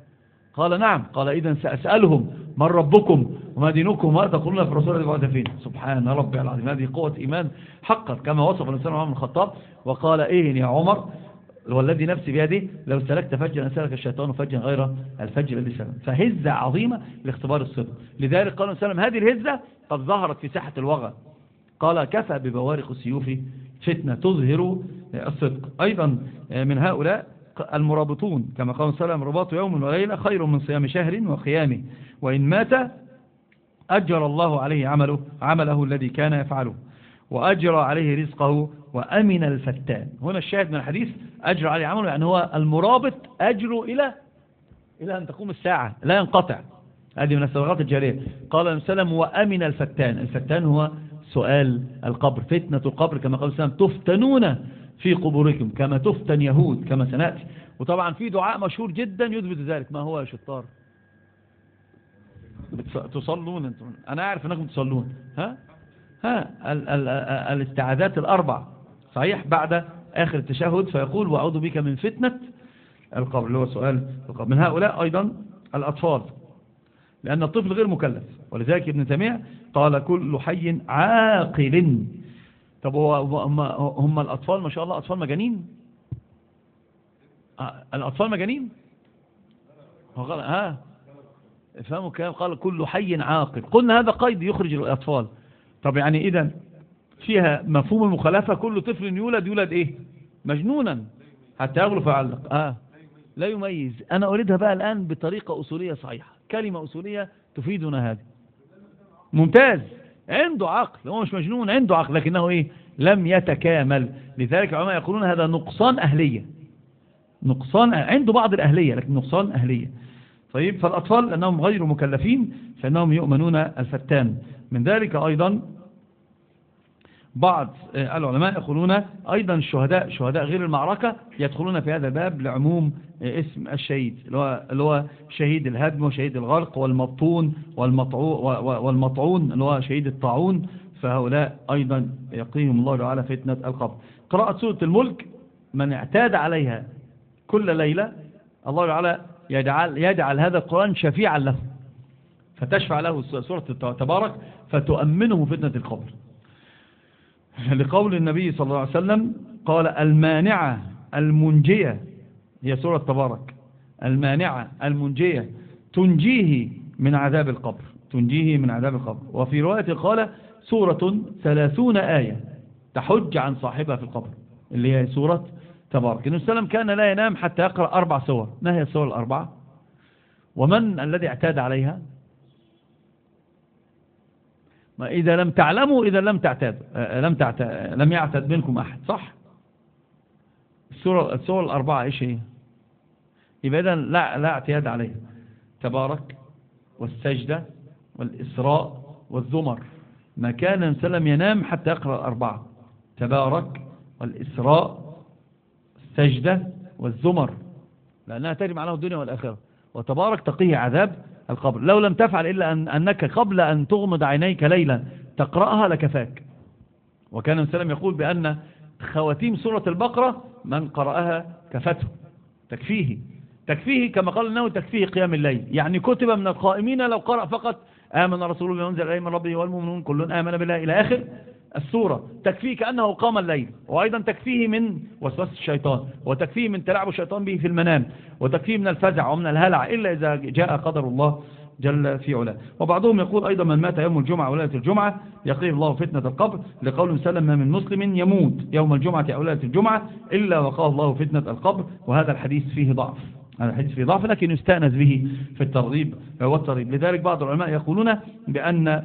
قال نعم. قال إذا سأسألهم من ربكم وما دينكم وما تقولون في رسول الله فين سبحان ربي العظيم هذه قوة إيمان حقا كما وصف الإنسان عمر الخطاب. وقال إيه يا عمر؟ والذي نفسي بيده لو سلكت فجا سلك الشيطان فجا غير الفجر الذي سلم فهزة عظيمة لاختبار الصدق. لذلك قال وسلم هذه الهزة قد ظهرت في ساحة الوغى. قال كفى ببوارق السيوف فتنة تظهر الصدق. أيضا من هؤلاء المرابطون كما قال وسلم رباط يوم وليلة خير من صيام شهر وقيامه. وإن مات أجر الله عليه عمله عمله الذي كان يفعله. وأجرى عليه رزقه وأمن الفتان. هنا الشاهد من الحديث أجر عليه عمله يعني هو المرابط أجره إلى إلى أن تقوم الساعة لا ينقطع. هذه من السبغات الجارية قال النبي صلى الله عليه وسلم وأمن الفتان. الفتان هو سؤال القبر فتنة القبر كما قال السلام تفتنون في قبوركم كما تفتن يهود كما سنأتي. وطبعا في دعاء مشهور جدا يثبت ذلك. ما هو يا شطار؟ تصلون أنتم؟ أنا أعرف أنكم تصلون. ها؟ ها؟ ال ال الاستعاذات الأربع. صحيح؟ بعد آخر التشهد فيقول وأعوذ بك من فتنة القبر. اللي هو سؤال القبر. من هؤلاء أيضا الأطفال لأن الطفل غير مكلف. ولذلك ابن تيمية قال كل حي عاقل. طب هو هم, الأطفال ما شاء الله أطفال مجانين؟ الأطفال مجانين؟ ها؟ فهموا كلام قال كل حي عاقل. قلنا هذا قيد يخرج الأطفال. طب يعني إذا فيها مفهوم المخالفة كل طفل يولد يولد إيه؟ مجنونا. حتى يغلو فيعلق آه. لا يميز. أنا أريدها بقى الآن بطريقة أصولية صحيحة. كلمة أصولية تفيدنا هذه. ممتاز. عنده عقل. هو مش مجنون عنده عقل لكنه إيه؟ لم يتكامل. لذلك العلماء يقولون هذا نقصان أهلية. نقصان عنده بعض الأهلية لكن نقصان أهلية. طيب فالأطفال لأنهم غير مكلفين فإنهم يؤمنون الفتان. من ذلك أيضا بعض العلماء يقولون أيضا الشهداء شهداء غير المعركة يدخلون في هذا الباب لعموم اسم الشهيد اللي هو شهيد الهدم وشهيد الغرق والمطون والمطعون اللي هو شهيد الطاعون. فهؤلاء أيضا يقيهم الله تعالى فتنة القبر. قراءة سورة الملك من اعتاد عليها كل ليلة الله تعالى يجعل, يجعل هذا القرآن شفيعا له. فتشفع له سورة تبارك فتؤمنه فتنة القبر. لقول النبي صلى الله عليه وسلم قال المانعة المنجية هي سورة تبارك. المانعة المنجية تنجيه من عذاب القبر تنجيه من عذاب القبر. وفي رواية قال سورة ثلاثون آية تحج عن صاحبها في القبر اللي هي سورة تبارك. النبي صلى كان لا ينام حتى يقرأ أربع سور. ما هي السور الأربعة؟ ومن الذي اعتاد عليها؟ ما إذا لم تعلموا إذا لم تعتاد لم تعتاد لم يعتد منكم أحد. صح؟ السورة السور الأربعة إيش هي؟ يبقى إذا لا لا اعتياد عليها. تبارك والسجدة والإسراء والزمر. ما كان سلم ينام حتى يقرأ الأربعة. تبارك والإسراء السجدة والزمر. لأنها تجمع معناه الدنيا والآخرة. وتبارك تقيه عذاب القبر. لو لم تفعل إلا أن أنك قبل أن تغمض عينيك ليلا تقرأها لكفاك. وكان سلم يقول بأن خواتيم سورة البقرة من قرأها كفته. تكفيه. تكفيه كما قال النووي تكفيه قيام الليل. يعني كتب من القائمين لو قرأ فقط آمن رسول الله ينزل إليه من ربه والمؤمنون كل آمن بالله إلى آخر. السورة تكفيه كأنه قام الليل وأيضا تكفيه من وسوسة الشيطان وتكفيه من تلعب الشيطان به في المنام وتكفيه من الفزع ومن الهلع إلا إذا جاء قدر الله جل في علاه. وبعضهم يقول أيضا من مات يوم الجمعة وليلة الجمعة يقيه الله فتنة القبر لقول سلم ما من مسلم يموت يوم الجمعة أو ليلة الجمعة إلا وقاه الله فتنة القبر وهذا الحديث فيه ضعف. هذا الحديث فيه ضعف لكن يستأنس به في الترغيب والترغيب. لذلك بعض العلماء يقولون بأن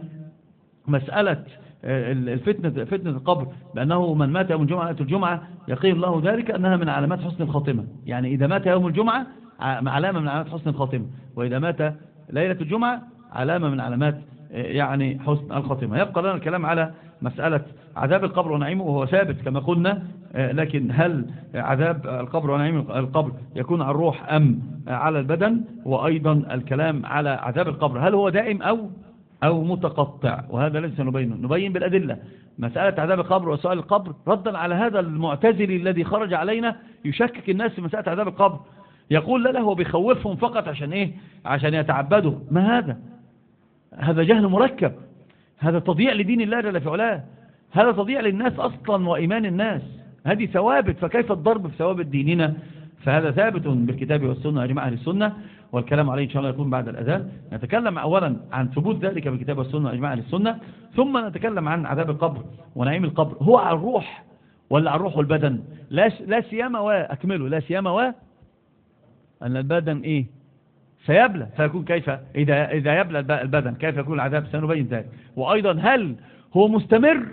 مسألة الفتنة فتنة القبر بأنه من مات يوم الجمعة ليلة الجمعة يقيه الله ذلك أنها من علامات حسن الخاتمة. يعني إذا مات يوم الجمعة علامة من علامات حسن الخاتمة. وإذا مات ليلة الجمعة علامة من علامات يعني حسن الخاتمة. يبقى لنا الكلام على مسألة عذاب القبر ونعيمه وهو ثابت كما قلنا آه، لكن هل عذاب القبر ونعيم القبر يكون على الروح أم على البدن؟ وأيضا الكلام على عذاب القبر. هل هو دائم أو أو متقطع وهذا ليس نبينه نبين بالأدلة. مسألة عذاب القبر وسؤال القبر ردا على هذا المعتزلي الذي خرج علينا يشكك الناس في مسألة عذاب القبر. يقول لا لا هو بيخوفهم فقط عشان إيه؟ عشان يتعبدوا. ما هذا؟ هذا جهل مركب. هذا تضييع لدين الله جل في علاه. هذا تضييع للناس أصلا وإيمان الناس. هذه ثوابت فكيف الضرب في ثوابت ديننا؟ فهذا ثابت بالكتاب والسنة يا جماعة السنة. والكلام عليه إن شاء الله يكون بعد الأذان. نتكلم أولا عن ثبوت ذلك بالكتاب والسنة يا جماعة السنة ثم نتكلم عن عذاب القبر ونعيم القبر. هو على الروح ولا على الروح والبدن؟ لا لا سيما وأكمله لا سيما و أن البدن إيه؟ سيبلى. فيكون كيف؟ إذا, إذا يبلى البدن كيف يكون العذاب؟ سنبين ذلك. وأيضا هل هو مستمر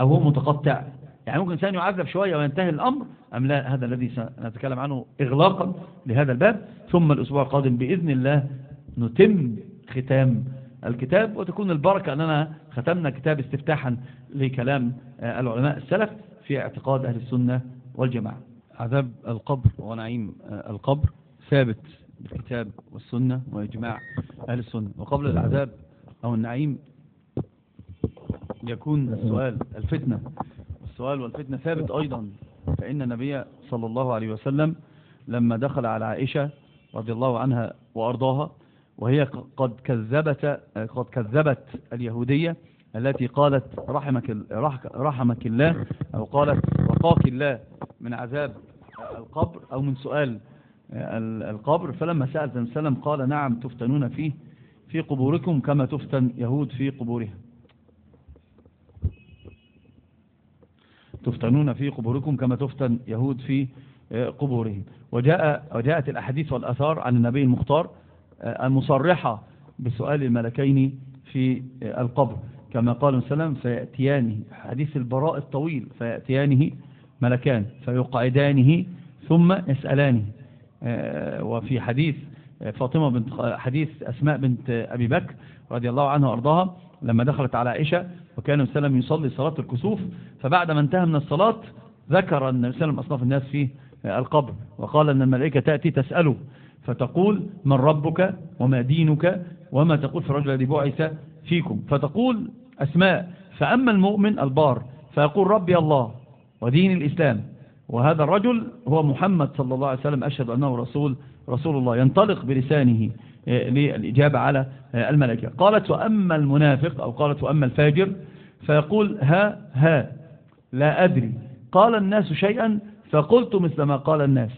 أو هو متقطع؟ يعني ممكن إنسان يعذب شوية وينتهي الأمر أم لا؟ هذا الذي سنتكلم عنه إغلاقا لهذا الباب. ثم الأسبوع القادم بإذن الله نتم ختام الكتاب وتكون البركة أننا ختمنا كتاب استفتاحا لكلام العلماء السلف في اعتقاد أهل السنة والجماعة. عذاب القبر ونعيم القبر ثابت بالكتاب والسنة وإجماع أهل السنة. وقبل العذاب أو النعيم يكون السؤال الفتنة. السؤال والفتنة ثابت أيضا فإن النبي صلى الله عليه وسلم لما دخل على عائشة رضي الله عنها وأرضاها وهي قد كذبت قد كذبت اليهودية التي قالت رحمك رحمك الله أو قالت وقاك الله من عذاب القبر أو من سؤال القبر. فلما سأل النبي صلى الله عليه وسلم قال نعم تفتنون فيه في قبوركم كما تفتن يهود في قبورها تفتنون في قبوركم كما تفتن يهود في قبورهم. وجاء وجاءت الأحاديث والأثار عن النبي المختار المصرحة بسؤال الملكين في القبر. كما قال وسلم فيأتيانه حديث البراء الطويل فيأتيانه ملكان فيقعدانه ثم يسألانه. وفي حديث فاطمة بنت حديث أسماء بنت أبي بكر رضي الله عنها وأرضاها لما دخلت على عائشة وكان النبي صلى الله عليه وسلم يصلي صلاة الكسوف فبعد ما انتهى من الصلاة ذكر النبي صلى الله عليه وسلم أصناف الناس في القبر وقال أن الملائكة تأتي تسأله فتقول من ربك وما دينك وما تقول في الرجل الذي بعث فيكم فتقول أسماء. فأما المؤمن البار فيقول ربي الله ودين الإسلام وهذا الرجل هو محمد صلى الله عليه وسلم أشهد أنه رسول رسول الله ينطلق بلسانه للإجابة على الملكة قالت وأما المنافق أو قالت وأما الفاجر فيقول ها ها لا أدري قال الناس شيئا فقلت مثل ما قال الناس.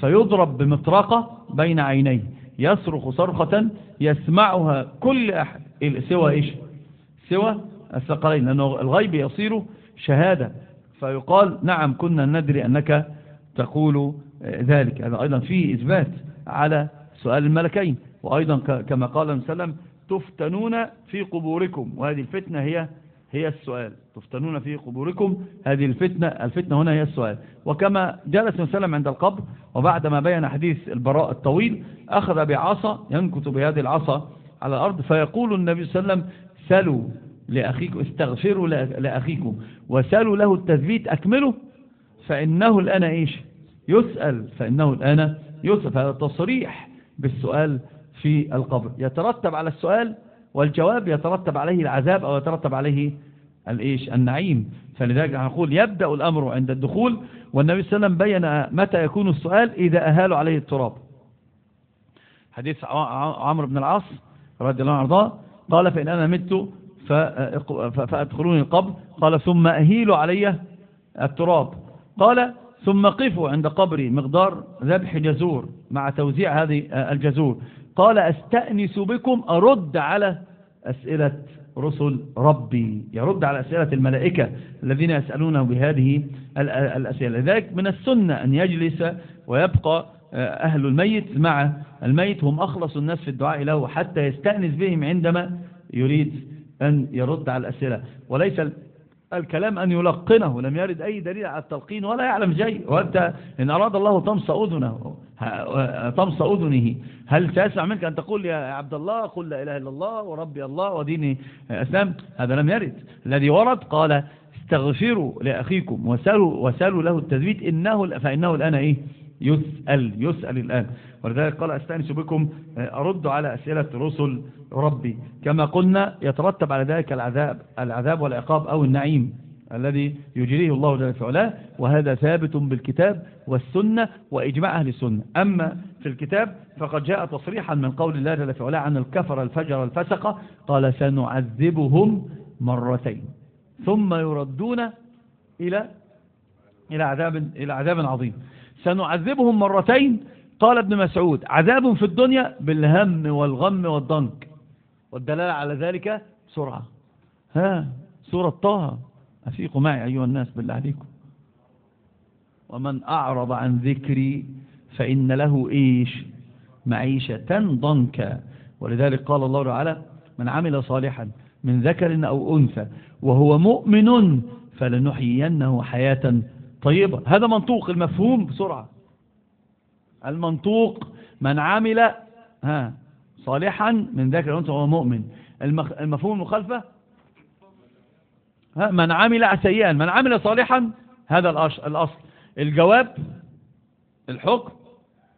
فيضرب بمطرقة بين عينيه يصرخ صرخة يسمعها كل أحد. سوى إيش؟ سوى الثقلين لأنه الغيب يصير شهادة. فيقال نعم كنا ندري أنك تقول ذلك. هذا أيضا فيه إثبات. على سؤال الملكين. وأيضا كما قال وسلم تفتنون في قبوركم. وهذه الفتنة هي هي السؤال. تفتنون في قبوركم. هذه الفتنة الفتنة هنا هي السؤال. وكما جلس وسلم عند القبر وبعدما بين حديث البراء الطويل أخذ بعصا ينكت بهذه العصا على الأرض فيقول النبي صلى الله عليه وسلم سلوا لأخيكم استغفروا لأخيكم وسألوا له التثبيت أكمله فإنه الآن إيش؟ يسأل. فإنه الآن يسأل فهذا تصريح بالسؤال في القبر. يترتب على السؤال والجواب يترتب عليه العذاب أو يترتب عليه الإيش؟ النعيم. فلذلك نقول يبدأ الأمر عند الدخول والنبي صلى الله عليه وسلم بين متى يكون السؤال إذا أهالوا عليه التراب. حديث عمرو بن العاص رضي الله عنه قال فإن أنا مت فأدخلوني القبر. قال ثم أهيلوا علي التراب. قال ثم قفوا عند قبري مقدار ذبح جزور مع توزيع هذه الجزور. قال أستأنس بكم أرد على أسئلة رسل ربي. يرد على أسئلة الملائكة الذين يسألونه بهذه الأسئلة. لذلك من السنة أن يجلس ويبقى أهل الميت مع الميت. هم أخلص الناس في الدعاء له حتى يستأنس بهم عندما يريد أن يرد على الأسئلة. وليس الكلام أن يلقنه لم يرد أي دليل على التلقين ولا يعلم شيء. وأنت إن أراد الله طمس أذنه طمس أذنه هل سيسمع منك أن تقول يا عبد الله قل لا إله إلا الله وربي الله وديني أسلام هذا لم يرد. الذي ورد قال استغفروا لأخيكم وسألوا, وسألوا له التثبيت إنه فإنه الآن إيه؟ يسأل يسأل الآن. ولذلك قال أستأنس بكم أرد على أسئلة رسل ربي. كما قلنا يترتب على ذلك العذاب العذاب والعقاب أو النعيم الذي يجريه الله جل وعلا وهذا ثابت بالكتاب والسنة وإجماع أهل السنة. أما في الكتاب فقد جاء تصريحا من قول الله جل وعلا عن الكفر الفجر الفسقة قال سنعذبهم مرتين ثم يردون إلى إلى عذاب إلى عذاب عظيم. سنعذبهم مرتين قال ابن مسعود عذاب في الدنيا بالهم والغم والضنك. والدلالة على ذلك سرعة. ها سورة طه. أفيقوا معي أيها الناس بالله عليكم. ومن أعرض عن ذكري فإن له إيش؟ معيشة ضنكا. ولذلك قال الله تعالى من عمل صالحا من ذكر أو أنثى وهو مؤمن فلنحيينه حياة طيبة. هذا منطوق المفهوم بسرعة. المنطوق من عمل ها صالحا من ذكر أو أنثى وهو مؤمن. المفهوم المخالفة؟ ها من عمل سيئا من عمل صالحا هذا الأصل. الجواب الحكم.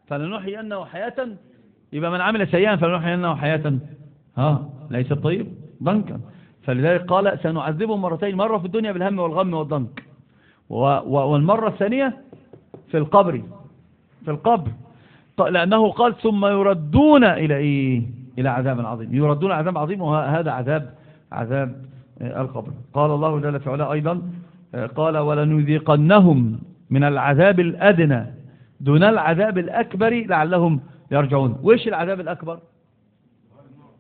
فلنحيينه حياة يبقى من عمل سيئا فلنحيينه حياة. ها ليس طيب ضنكا. فلذلك قال سنعذبه مرتين مرة في الدنيا بالهم والغم والضنك. والمرة الثانية في القبر. في القبر. لأنه قال ثم يردون إلى إيه؟ إلى عذاب عظيم. يردون عذاب عظيم وهذا عذاب عذاب القبر. قال الله جل في علاه أيضا قال ولنذيقنهم من العذاب الأدنى دون العذاب الأكبر لعلهم يرجعون. وإيش العذاب الأكبر؟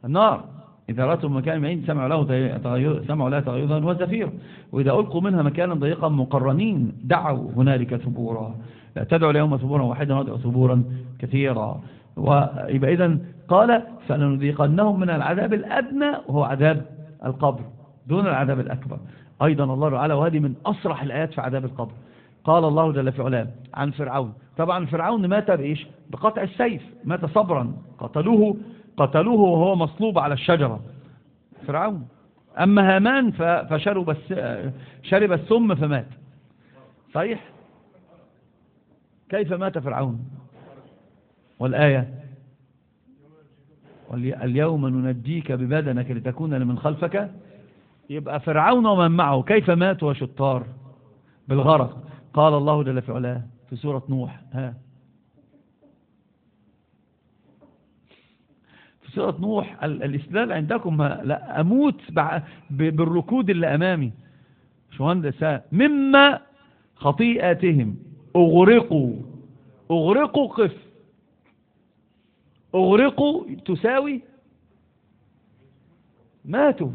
النار. إذا رأتوا مكان بعيد سمعوا له سمعوا له تغيظا وزفير. وإذا ألقوا منها مكانا ضيقا مقرنين دعوا هنالك ثبورا. لا تدعوا اليوم ثبورا واحدا ندعو ثبورا كثيرا. ويبقى إذا قال فلنذيقنهم من العذاب الأدنى وهو عذاب القبر دون العذاب الأكبر. أيضا الله تعالى وهذه من أصرح الآيات في عذاب القبر. قال الله جل في علام عن فرعون. طبعا فرعون مات بإيش؟ بقطع السيف مات صبرا. قتلوه قتلوه وهو مصلوب على الشجرة. فرعون. أما هامان فشرب شرب السم فمات. صحيح؟ كيف مات فرعون؟ والآية اليوم ننجيك ببدنك لتكون لمن خلفك. يبقى فرعون ومن معه. كيف ماتوا وشطار بالغرق. قال الله جل في علاه في سورة نوح. ها. في سورة نوح الاستدلال عندكم لا أموت بالركود اللي أمامي. شو هندسة مما خطيئاتهم. أغرقوا. أغرقوا قف أغرقوا تساوي ماتوا.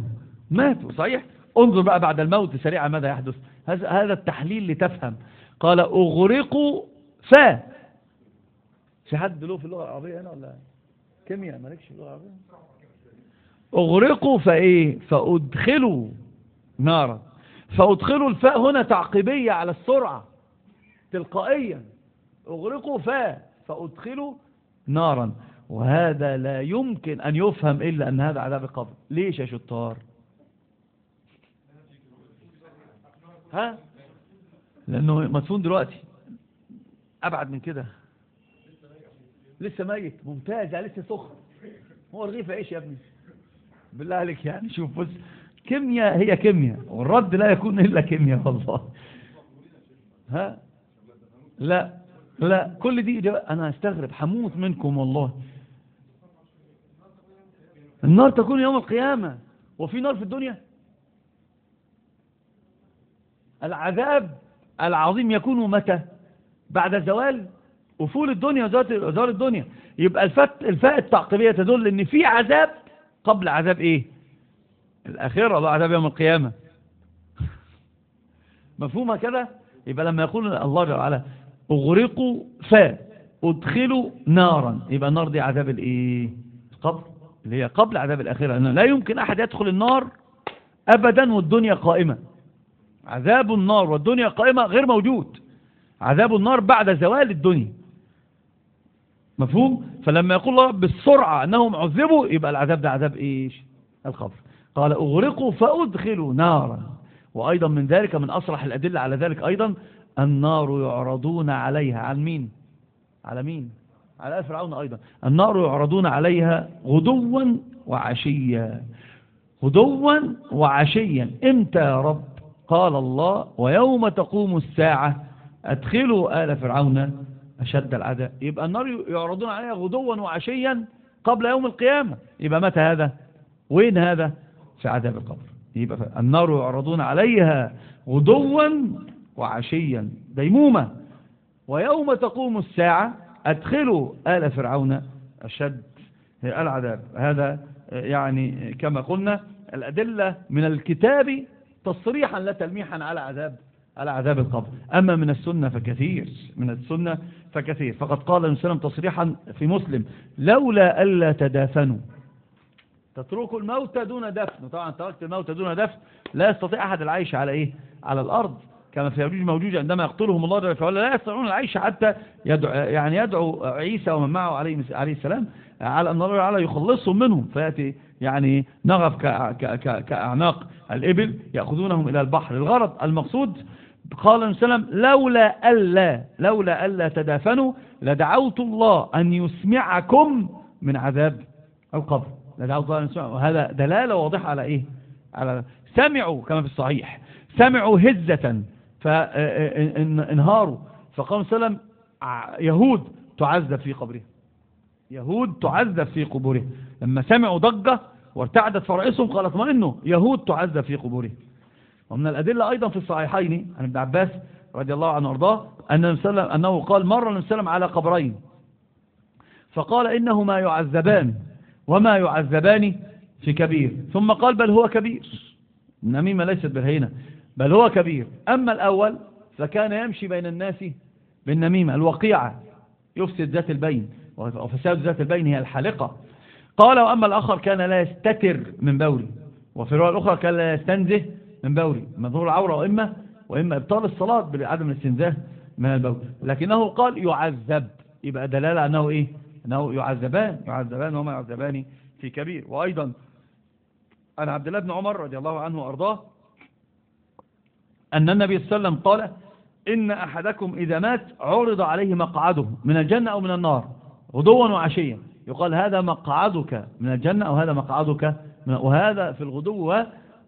ماتوا صحيح؟ انظر بقى بعد الموت سريعا ماذا يحدث. هذا التحليل لتفهم. قال أغرقوا فا في حد له في اللغة العربية هنا ولا؟ كيمياء مالكش في اللغة العربية؟ أغرقوا فإيه فأدخلوا نارا. فأدخلوا الفاء هنا تعقيبية على السرعة. تلقائيا. أغرقوا فاء فأدخلوا نارا. وهذا لا يمكن أن يفهم إلا أن هذا عذاب القبر. ليش يا شطار؟ ها؟ لأنه مدفون دلوقتي. أبعد من كده. لسه ميت ممتاز يعني لسه سخن. هو رغيف عيش يا ابني. بالله عليك يعني شوف بص كيمياء هي كيمياء والرد لا يكون إلا كيمياء والله. ها؟ لا لا كل دي إجابة أنا أستغرب حموت منكم والله. النار تكون يوم القيامة وفي نار في الدنيا. العذاب العظيم يكون متى؟ بعد زوال أفول الدنيا وزوال الدنيا. يبقى الفاء التعقيبية تدل إن في عذاب قبل عذاب إيه؟ الأخيرة الله عذاب يوم القيامة. مفهومة كده؟ يبقى لما يقول الله جل وعلا اغرقوا فاء ادخلوا نارا. يبقى النار دي عذاب الايه قبل اللي هي قبل عذاب الأخيرة لا يمكن أحد يدخل النار أبدا والدنيا قائمة. عذاب النار والدنيا قائمة غير موجود. عذاب النار بعد زوال الدنيا. مفهوم؟ فلما يقول الله بالسرعة أنهم عذبوا يبقى العذاب ده عذاب إيش؟ الخبر قال أغرقوا فأدخلوا نارا. وأيضا من ذلك من أصرح الأدلة على ذلك أيضا النار يعرضون عليها عن مين؟ على مين؟ على آل فرعون أيضا. النار يعرضون عليها غدوا وعشيا. غدوا وعشيا. إمتى يا رب؟ قال الله ويوم تقوم الساعة. أدخلوا آل فرعون أشد العذاب. يبقى النار يعرضون عليها غدوا وعشيا قبل يوم القيامة. يبقى متى هذا؟ وين هذا؟ في عذاب القبر. يبقى النار يعرضون عليها غدوا وعشيا ديمومة ويوم تقوم الساعة أدخلوا آل فرعون أشد العذاب. هذا يعني كما قلنا الأدلة من الكتاب تصريحا لا تلميحا على عذاب على عذاب القبر. أما من السنة فكثير من السنة فكثير. فقد قال النبي صلى تصريحا في مسلم لولا ألا تدافنوا. تتركوا الموت دون دفن. طبعا تركت الموت دون دفن. لا يستطيع أحد العيش على إيه؟ على الأرض. كما في يجوج موجود عندما يقتلهم الله جل وعلا لا يستطيعون العيش حتى يدعو يعني يدعو عيسى ومن معه عليه عليه السلام على أن الله تعالى يخلصهم منهم. فيأتي يعني نغف كأعناق الإبل يأخذونهم إلى البحر الغرض المقصود قال النبي صلى الله عليه وسلم لولا ألا لولا ألا تدافنوا لدعوت الله أن يسمعكم من عذاب القبر. لدعوت الله أن يسمعكم. وهذا دلالة واضحة على إيه؟ على سمعوا كما في الصحيح سمعوا هزة فانهاروا عليه وسلم يهود تعذب في قبره يهود تعذب في قبوره لما سمعوا ضجة وارتعدت فرائسهم قال اطمئنوا يهود تعذب في قبوره ومن الأدلة أيضا في الصحيحين عن ابن عباس رضي الله عنه وأرضاه أن أنه قال مر النبي على قبرين. فقال إنهما يعذبان وما يعذبان في كبير. ثم قال بل هو كبير. النميمة ليست بالهينة. بل هو كبير. أما الأول فكان يمشي بين الناس بالنميمة الوقيعة. يفسد ذات البين وفساد ذات البين هي الحالقة. قال وأما الآخر كان لا يستتر من بوري وفي الرواية الأخرى كان لا يستنزه من بوري. مظهور العورة وإما وإما إبطال الصلاة بعدم الاستنزاه من البول لكنه قال يعذب. يبقى دلالة أنه إيه؟ أنه يعذبان. يعذبان وما يعذبان في كبير. وأيضا عن عبد الله بن عمر رضي الله عنه وأرضاه أن النبي صلى الله عليه وسلم قال إن أحدكم إذا مات عرض عليه مقعده من الجنة أو من النار غدوا وعشيا. يقال هذا مقعدك من الجنة أو هذا مقعدك وهذا في الغدو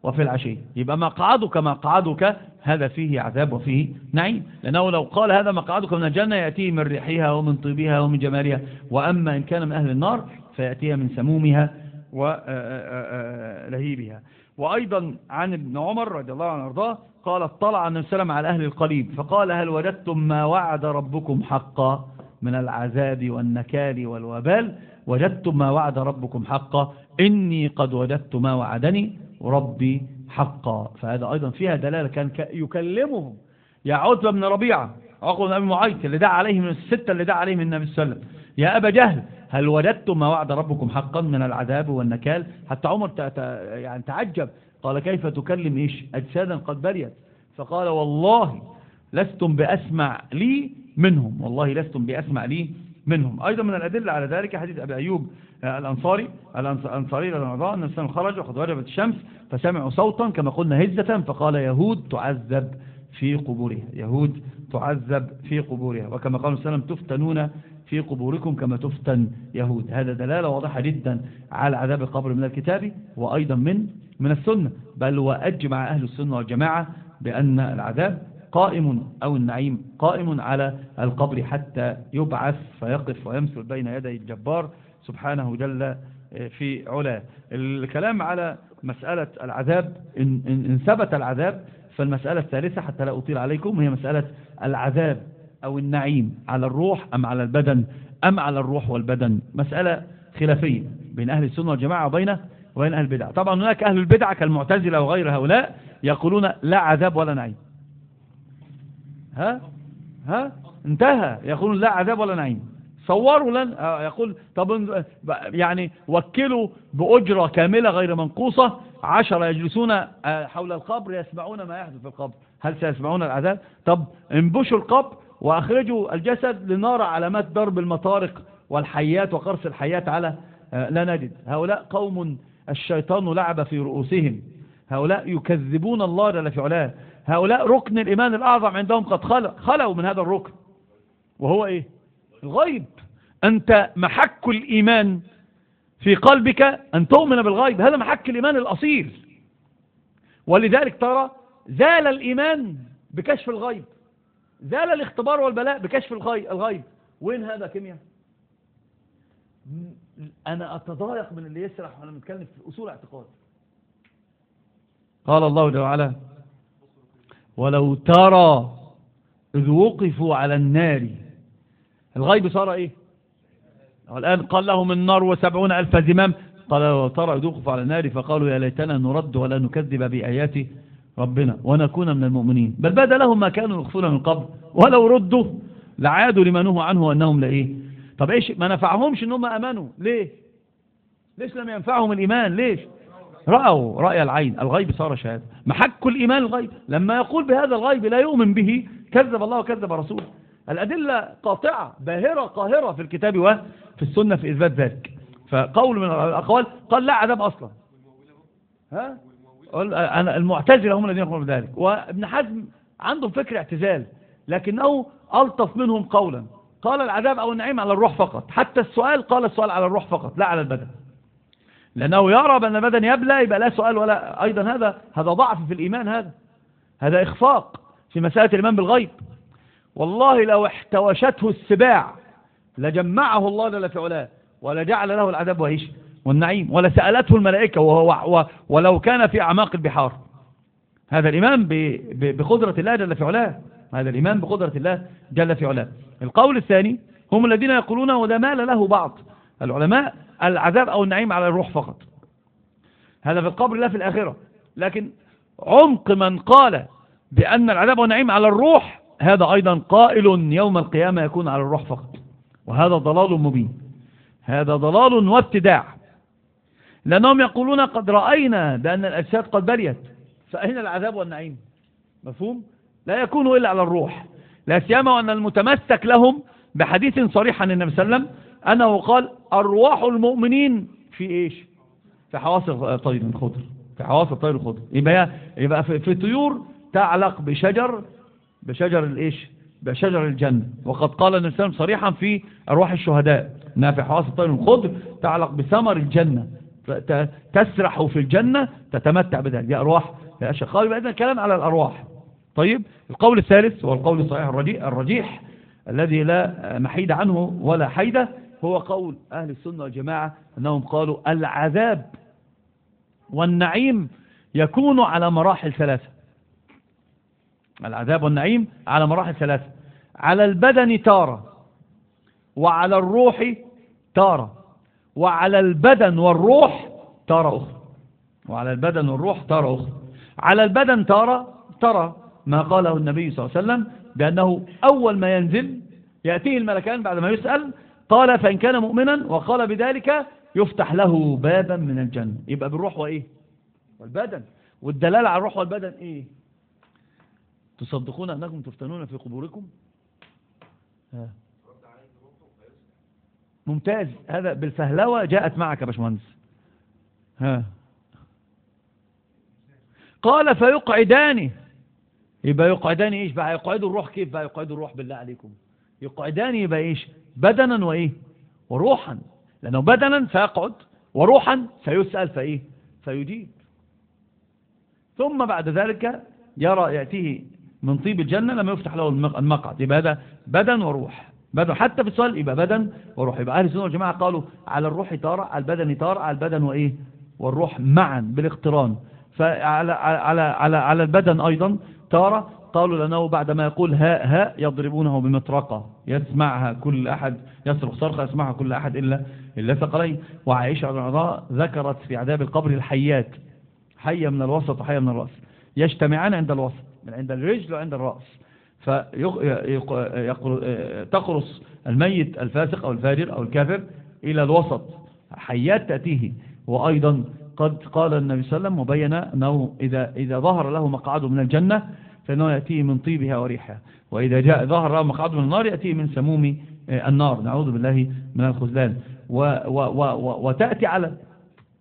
وفي العشي. يبقى مقعدك مقعدك هذا فيه عذاب وفيه نعيم. لأنه لو قال هذا مقعدك من الجنة يأتيه من ريحها ومن طيبها ومن جمالها. وأما إن كان من أهل النار فيأتيها من سمومها ولهيبها وأيضا عن ابن عمر رضي الله عنه وأرضاه قال اطلع النبي صلى الله على أهل القليب. فقال هل وجدتم ما وعد ربكم حقا من العذاب والنكال والوبال؟ وجدتم ما وعد ربكم حقا إني قد وجدت ما وعدني ربي حقا. فهذا أيضا فيها دلالة كان يكلمهم يا عتبة بن ربيعة عقل بن أبي معيط اللي دعا عليه من الستة اللي دعا عليه من النبي صلى الله عليه وسلم. يا أبا جهل هل وجدتم ما وعد ربكم حقا من العذاب والنكال؟ حتى عمر يعني تعجب. قال كيف تكلم؟ إيش؟ أجسادا قد بريت. فقال والله لستم بأسمع لي منهم. والله لستم بأسمع لي منهم. أيضا من الأدلة على ذلك حديث أبي أيوب الأنصاري الأنصاري للرمضان أن السلام خرج وقد وجبت الشمس فسمعوا صوتا كما قلنا هزة. فقال يهود تعذب في قبورها. يهود تعذب في قبورها. وكما قال السلام تفتنون في قبوركم كما تفتن يهود. هذا دلالة واضحة جدا على عذاب القبر من الكتاب وأيضا من من السنة. بل وأجمع أهل السنة والجماعة بأن العذاب قائم أو النعيم قائم على القبر حتى يبعث فيقف ويمثل بين يدي الجبار سبحانه جل في علاه. الكلام على مسألة العذاب إن, إن, ثبت العذاب فالمسألة الثالثة حتى لا أطيل عليكم هي مسألة العذاب. أو النعيم على الروح أم على البدن؟ أم على الروح والبدن؟ مسألة خلافية بين أهل السنة والجماعة وبين وبين أهل البدع. طبعا هناك أهل البدع كالمعتزلة وغير هؤلاء يقولون لا عذاب ولا نعيم. ها؟ ها؟ انتهى. يقولون لا عذاب ولا نعيم. صوروا لن يقول طب يعني وكلوا بأجرة كاملة غير منقوصة. عشرة يجلسون حول القبر يسمعون ما يحدث في القبر. هل سيسمعون العذاب طب انبشوا القبر وأخرجوا الجسد لنرى علامات ضرب المطارق والحيات وقرص الحيات على لا نجد. هؤلاء قوم الشيطان لعب في رؤوسهم. هؤلاء يكذبون الله جل في علاه. هؤلاء ركن الإيمان الأعظم عندهم قد خلوا من هذا الركن. وهو إيه؟ الغيب. أنت محك الإيمان في قلبك أن تؤمن بالغيب. هذا محك الإيمان الأصيل. ولذلك ترى زال الإيمان بكشف الغيب. زال الاختبار والبلاء بكشف الغي- الغيب. وين هذا كيمياء؟ أنا أتضايق من اللي يسرح وأنا بنتكلم في أصول اعتقاد. قال الله جل وعلا ولو ترى إذ وقفوا على النار. الغيب صار إيه؟ والآن قال لهم النار وسبعون ألف زمام. قال لو ترى إذ وقفوا على النار فقالوا يا ليتنا نرد ولا نكذب بآيات ربنا ونكون من المؤمنين. بل بدا لهم ما كانوا يخفون من قبل ولو ردوا لعادوا لما نهوا عنه أنهم لإيه؟ طب إيش ما نفعهمش أنهم أمنوا. ليه؟ ليش لم ينفعهم الإيمان؟ ليش؟ رأوا رأي العين الغيب صار شهادة. محك الإيمان الغيب. لما يقول بهذا الغيب لا يؤمن به كذب الله وكذب رسوله. الأدلة قاطعة باهرة قاهرة في الكتاب وفي السنة في إثبات ذلك. فقول من الأقوال قال لا عذاب أصلا. ها؟ المعتزلة هم الذين يقولون بذلك. وابن حزم عندهم فكر اعتزال لكنه ألطف منهم قولا. قال العذاب أو النعيم على الروح فقط. حتى السؤال قال السؤال على الروح فقط لا على البدن. لأنه يرى بأن البدن يبلى يبقى لا سؤال ولا أيضا هذا هذا ضعف في الإيمان هذا. هذا إخفاق في مسألة الإيمان بالغيب. والله لو احتوشته السباع لجمعه الله جل في علاه ولجعل له العذاب وإيش والنعيم ولسألته الملائكة وهو ولو كان في أعماق البحار. هذا الإيمان بقدرة الله جل في علاه. هذا الإيمان بقدرة الله جل في علاه. القول الثاني هم الذين يقولون وده مال له بعض. العلماء العذاب أو النعيم على الروح فقط. هذا في القبر لا في الآخرة. لكن عمق من قال بأن العذاب والنعيم على الروح هذا أيضا قائل يوم القيامة يكون على الروح فقط. وهذا ضلال مبين. هذا ضلال وابتداع. لأنهم يقولون قد رأينا بأن الأجساد قد بريت. فأين العذاب والنعيم؟ مفهوم؟ لا يكون إلا على الروح. لا سيما وأن المتمسك لهم بحديث صريح عن النبي صلى الله عليه وسلم أنه قال أرواح المؤمنين في إيش؟ في حواصل طير الخضر. في حواصل طير الخضر. يبقى يبقى في, طيور تعلق بشجر بشجر الإيش؟ بشجر الجنة. وقد قال النبي صلى الله عليه وسلم صريحا في أرواح الشهداء أنها في حواصل طير الخضر تعلق بثمر الجنة. تسرح في الجنة تتمتع بذلك. دي أرواح شيخ قال يبقى إذن على الأرواح. طيب القول الثالث هو القول الصحيح الرجيح, الرجيح الذي لا محيد عنه ولا حيدة هو قول أهل السنة والجماعة أنهم قالوا العذاب والنعيم يكون على مراحل ثلاثة. العذاب والنعيم على مراحل ثلاثة. على البدن تارة وعلى الروح تارة. وعلى البدن والروح تارة أخرى. وعلى البدن والروح تارة أخرى. على البدن تارة ترى ما قاله النبي صلى الله عليه وسلم بأنه أول ما ينزل يأتيه الملكان بعد ما يسأل قال فإن كان مؤمنا وقال بذلك يفتح له بابا من الجنة. يبقى بالروح وإيه؟ والبدن. والدلالة على الروح والبدن إيه؟ تصدقون أنكم تفتنون في قبوركم؟ ها. ممتاز. هذا بالفهلوة جاءت معك يا باشمهندس. ها. قال فيقعداني يبقى يقعدان إيش بقى؟ يقعدوا الروح كيف بقى؟ يقعدوا الروح بالله عليكم. يقعدان يبقى إيش؟ بدنا وإيه؟ وروحا. لأنه بدنا فيقعد وروحا فيسأل فإيه؟ فيجيب. ثم بعد ذلك يرى يأتيه من طيب الجنة لما يفتح له المق- المقعد. يبقى هذا بدن وروح. بدن حتى في السؤال يبقى بدن وروح. يبقى أهل السنة والجماعة قالوا على الروح تارة على البدن تارة على البدن وإيه؟ والروح معا بالاقتران. فعلى على على على البدن أيضا تارة قالوا لأنه بعدما يقول هاء هاء يضربونه بمطرقة. يسمعها كل أحد يصرخ صرخة يسمعها كل أحد إلا إلا ثقلين. وعائشة عنها ذكرت في عذاب القبر الحيات. حية من الوسط وحية من الرأس. يجتمعان عند الوسط من عند الرجل وعند الرأس. فتقرص الميت الفاسق أو الفاجر أو الكافر إلى الوسط. حيات تأتيه. وأيضا قد قال النبي صلى الله عليه وسلم وبين أنه إذا, إذا ظهر له مقعده من الجنة فإنه يأتيه من طيبها وريحها. وإذا جاء ظهر له مقعده من النار يأتيه من سموم النار. نعوذ بالله من الخذلان و و و وتأتي على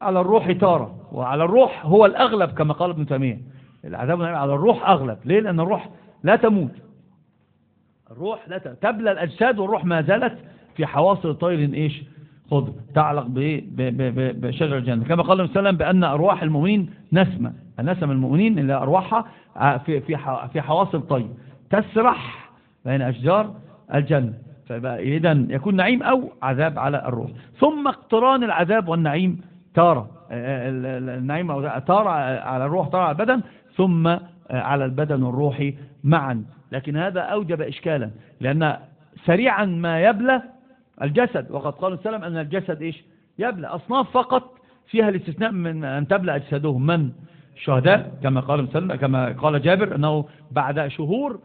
على الروح تارة. وعلى الروح هو الأغلب كما قال ابن تيمية. العذاب على الروح أغلب. ليه؟ لأن الروح لا تموت. الروح لا تبلى الأجساد والروح ما زالت في حواصل طير إيش؟ خضر تعلق بشجر الجنة. كما قال النبي صلى الله عليه وسلم بأن أرواح المؤمنين نسمة. النسم المؤمنين اللي أرواحها ع- في في في حواصل طير. تسرح بين أشجار الجنة. فيبقى إذا يكون نعيم أو عذاب على الروح. ثم اقتران العذاب والنعيم تارة. آه، ال- النعيم تارة على الروح تارة على البدن. ثم آه، على البدن الروحي معا. لكن هذا أوجب إشكالا لأن سريعا ما يبلى الجسد. وقد قال السلام أن الجسد إيش؟ يبلى. أصناف فقط فيها الاستثناء من أن تبلى أجسادهم. من؟ شهداء كما قال مسلم كما قال جابر أنه بعد شهور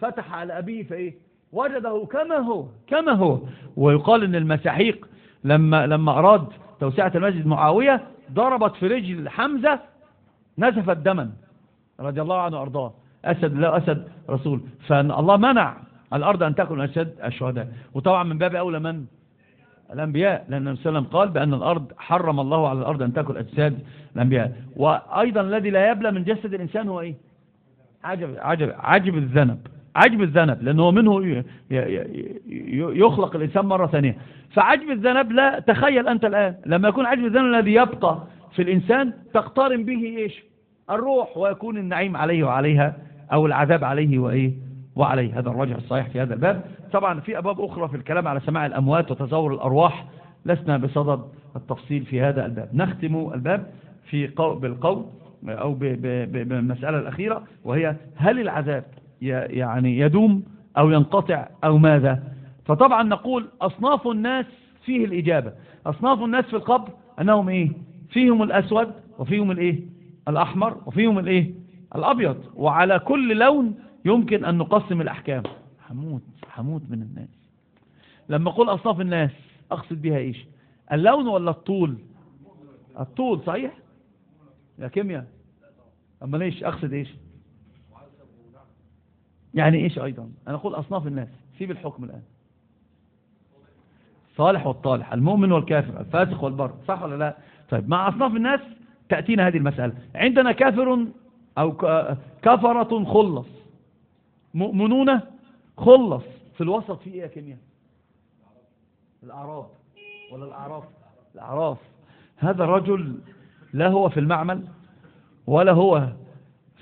فتح على أبيه فإيه؟ وجده كما هو كما هو. ويقال أن المساحيق لما لما أراد توسعة المسجد معاوية ضربت في رجل حمزة نزفت دما رضي الله عنه وأرضاه. أسد لا أسد رسول. فالله منع الأرض أن تأكل أجساد الشهداء. وطبعا من باب أولى من؟ الأنبياء. لأن النبي صلى الله عليه وسلم قال بأن الأرض حرم الله على الأرض أن تأكل أجساد الأنبياء. وأيضا الذي لا يبلى من جسد الإنسان هو إيه؟ عجب عجب عجب الذنب. عجب الذنب. لأنه منه يخلق الإنسان مرة ثانية. فعجب الذنب لا تخيل أنت الآن. لما يكون عجب الذنب الذي يبقى في الإنسان تقترن به إيش؟ الروح ويكون النعيم عليه وعليها أو العذاب عليه وإيه؟ وعليه. هذا الراجع الصحيح في هذا الباب. طبعا في أبواب أخرى في الكلام على سماع الأموات وتزور الأرواح لسنا بصدد التفصيل في هذا الباب. نختم الباب في قو بالقول أو بالمسألة الأخيرة وهي هل العذاب يعني يدوم أو ينقطع أو ماذا؟ فطبعا نقول أصناف الناس فيه الإجابة. أصناف الناس في القبر أنهم إيه؟ فيهم الأسود وفيهم الإيه؟ الأحمر وفيهم الإيه؟ الأبيض. وعلى كل لون يمكن أن نقسم الأحكام. حموت حموت من الناس. لما أقول أصناف الناس أقصد بها إيش؟ اللون ولا الطول؟ الطول صحيح؟ يا كيمياء أما ليش؟ أقصد إيش؟ يعني إيش أيضا؟ أنا أقول أصناف الناس. سيب الحكم الآن. صالح والطالح المؤمن والكافر الفاسق والبر صح ولا لا؟ طيب مع أصناف الناس تأتينا هذه المسألة. عندنا كافر أو كفرة خلص. مؤمنون خلص. في الوسط في إيه يا كيمياء؟ الأعراف. ولا الأعراف؟ الأعراف. هذا الرجل لا هو في المعمل ولا هو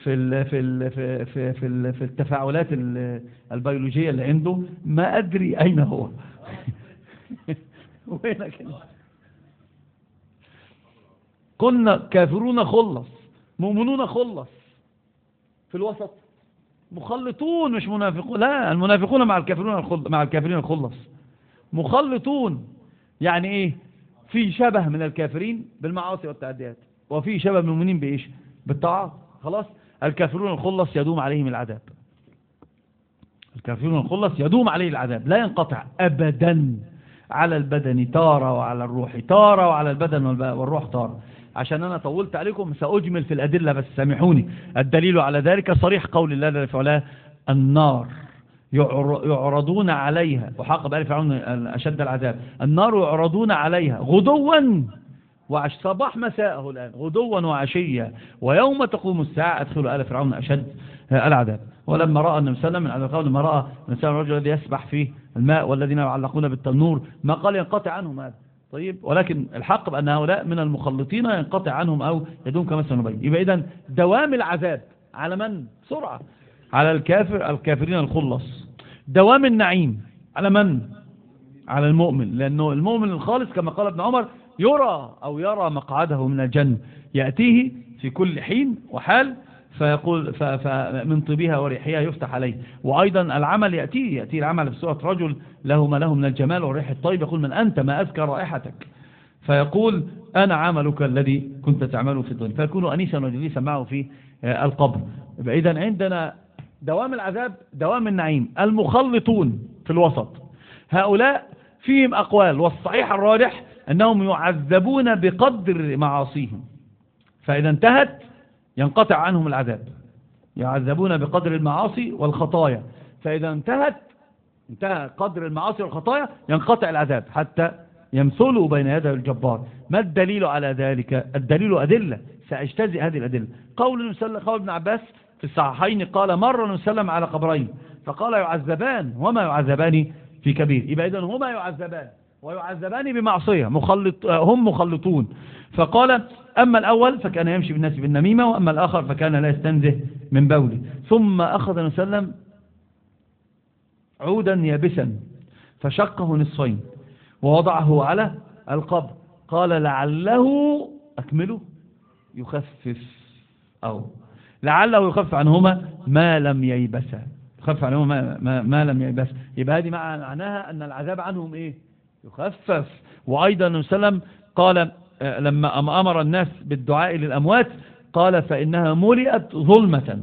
في ال في ال في في في, ال في التفاعلات ال- البيولوجية اللي عنده. ما أدري أين هو. وينك؟ قلنا كافرون خلص. مؤمنون خلص. في الوسط. مخلطون مش منافقون. لا المنافقون مع الكافرون. مع الكافرين الخلص. مخلطون. يعني إيه؟ في شبه من الكافرين بالمعاصي والتعديات. وفي شبه من المؤمنين بإيش؟ بالطاعات خلاص؟ الكافرون الخلص يدوم عليهم العذاب. الكافرون الخلص يدوم عليه العذاب. لا ينقطع ابدا. على البدن تارة وعلى الروح تارة وعلى البدن والروح تارة عشان أنا طولت عليكم سأجمل في الأدلة بس سامحوني. الدليل على ذلك صريح قول الله جل في علاه النار. يعر- يعرضون عليها. وحق بآل فرعون أشد العذاب. النار يعرضون عليها غدوا وعش صباح مساءه الآن. غدوا وعشيا ويوم تقوم الساعة أدخل آل فرعون أشد العذاب. ولما رأى النبي صلى الله عليه وسلم من قول لما رأى الإنسان الرجل الذي يسبح في الماء والذين يعلقون بالتنور ما قال ينقطع عنهم هذا طيب ولكن الحق بأن هؤلاء من المخلطين ينقطع عنهم أو يدوم كما سنبين. يبقى إذن دوام العذاب على من؟ سرعة على الكافر الكافرين الخلص. دوام النعيم على من؟ على المؤمن. لأنه المؤمن الخالص كما قال ابن عمر يرى أو يرى مقعده من الجنة. يأتيه في كل حين وحال فيقول فمن طيبها وريحها يفتح عليه. وأيضا العمل يأتيه يأتيه العمل في سورة رجل له ما له من الجمال والريح الطيب يقول من أنت ما أذكى رائحتك. فيقول أنا عملك الذي كنت تعمله في الدنيا. فيكون أنيسا وجليسا معه في آه، القبر. إذا عندنا دوام العذاب دوام النعيم. المخلطون في الوسط. هؤلاء فيهم أقوال والصحيح الراجح أنهم يعذبون بقدر معاصيهم. فإذا انتهت ينقطع عنهم العذاب. يعذبون بقدر المعاصي والخطايا. فإذا انتهت انتهى قدر المعاصي والخطايا ينقطع العذاب حتى يمثله بين يدي الجبار. ما الدليل على ذلك؟ الدليل أدلة. سأجتزئ هذه الأدلة. قول قول ابن عباس في الصحيحين قال مر نسلم على قبرين. فقال يعذبان. وما يعذبان في كبير. يبقى إذن هما يعذبان. ويعذبان بمعصية مخلط هم مخلطون. فقال أما الأول فكان يمشي بالناس بالنميمة وأما الآخر فكان لا يستنزه من بوله. ثم أخذ نسلم عودا يابسا فشقه نصفين ووضعه على القبر. قال لعله أكمله يخفف أو لعله يخفف عنهما ما لم ييبسا. يخفف عنهما ما, ما, ما لم ييبسا يبقى هذه معناها أن العذاب عنهم إيه؟ يخفف. وأيضا النبي صلى الله عليه وسلم قال لما أمر الناس بالدعاء للأموات قال فإنها ملئت ظلمة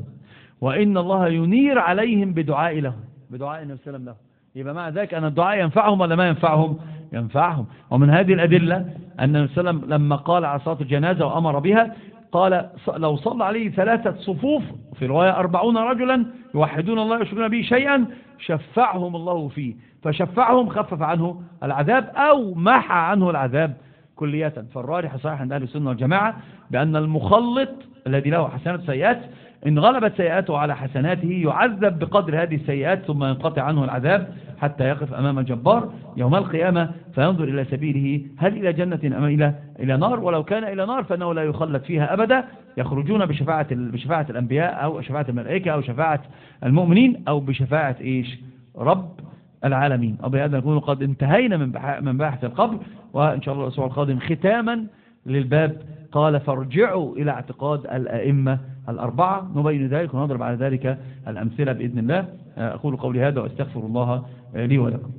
وإن الله ينير عليهم بدعاء لهم بدعاء النبي صلى الله عليه وسلم لهم. يبقى مع ذلك أن الدعاء ينفعهم ولا ما ينفعهم؟ ينفعهم. ومن هذه الأدلة أن النبي صلى الله عليه وسلم لما قال على صلاة الجنازة وأمر بها قال لو صلى عليه ثلاثة صفوف في رواية أربعون رجلا يوحدون الله يشركون به شيئا شفعهم الله فيه. فشفعهم خفف عنه العذاب أو محى عنه العذاب كلية فالراجح صحيح عند أهل السنة والجماعة بأن المخلط الذي له حسنات سيئات إن غلبت سيئاته على حسناته يعذب بقدر هذه السيئات ثم ينقطع عنه العذاب حتى يقف أمام الجبار. يوم القيامة فينظر إلى سبيله هل إلى جنة أم إلى إلى نار ولو كان إلى نار فإنه لا يخلد فيها أبدا. يخرجون بشفاعة بشفاعة الأنبياء أو شفاعة الملائكة أو شفاعة المؤمنين أو بشفاعة إيش؟ رب العالمين. وبهذا نكون قد انتهينا من من باحث القبر وإن شاء الله الأسبوع القادم ختاما للباب. قال فارجعوا إلى اعتقاد الأئمة الأربعة. نبين ذلك ونضرب على ذلك الأمثلة بإذن الله. أقول قولي هذا وأستغفر الله لي ولكم.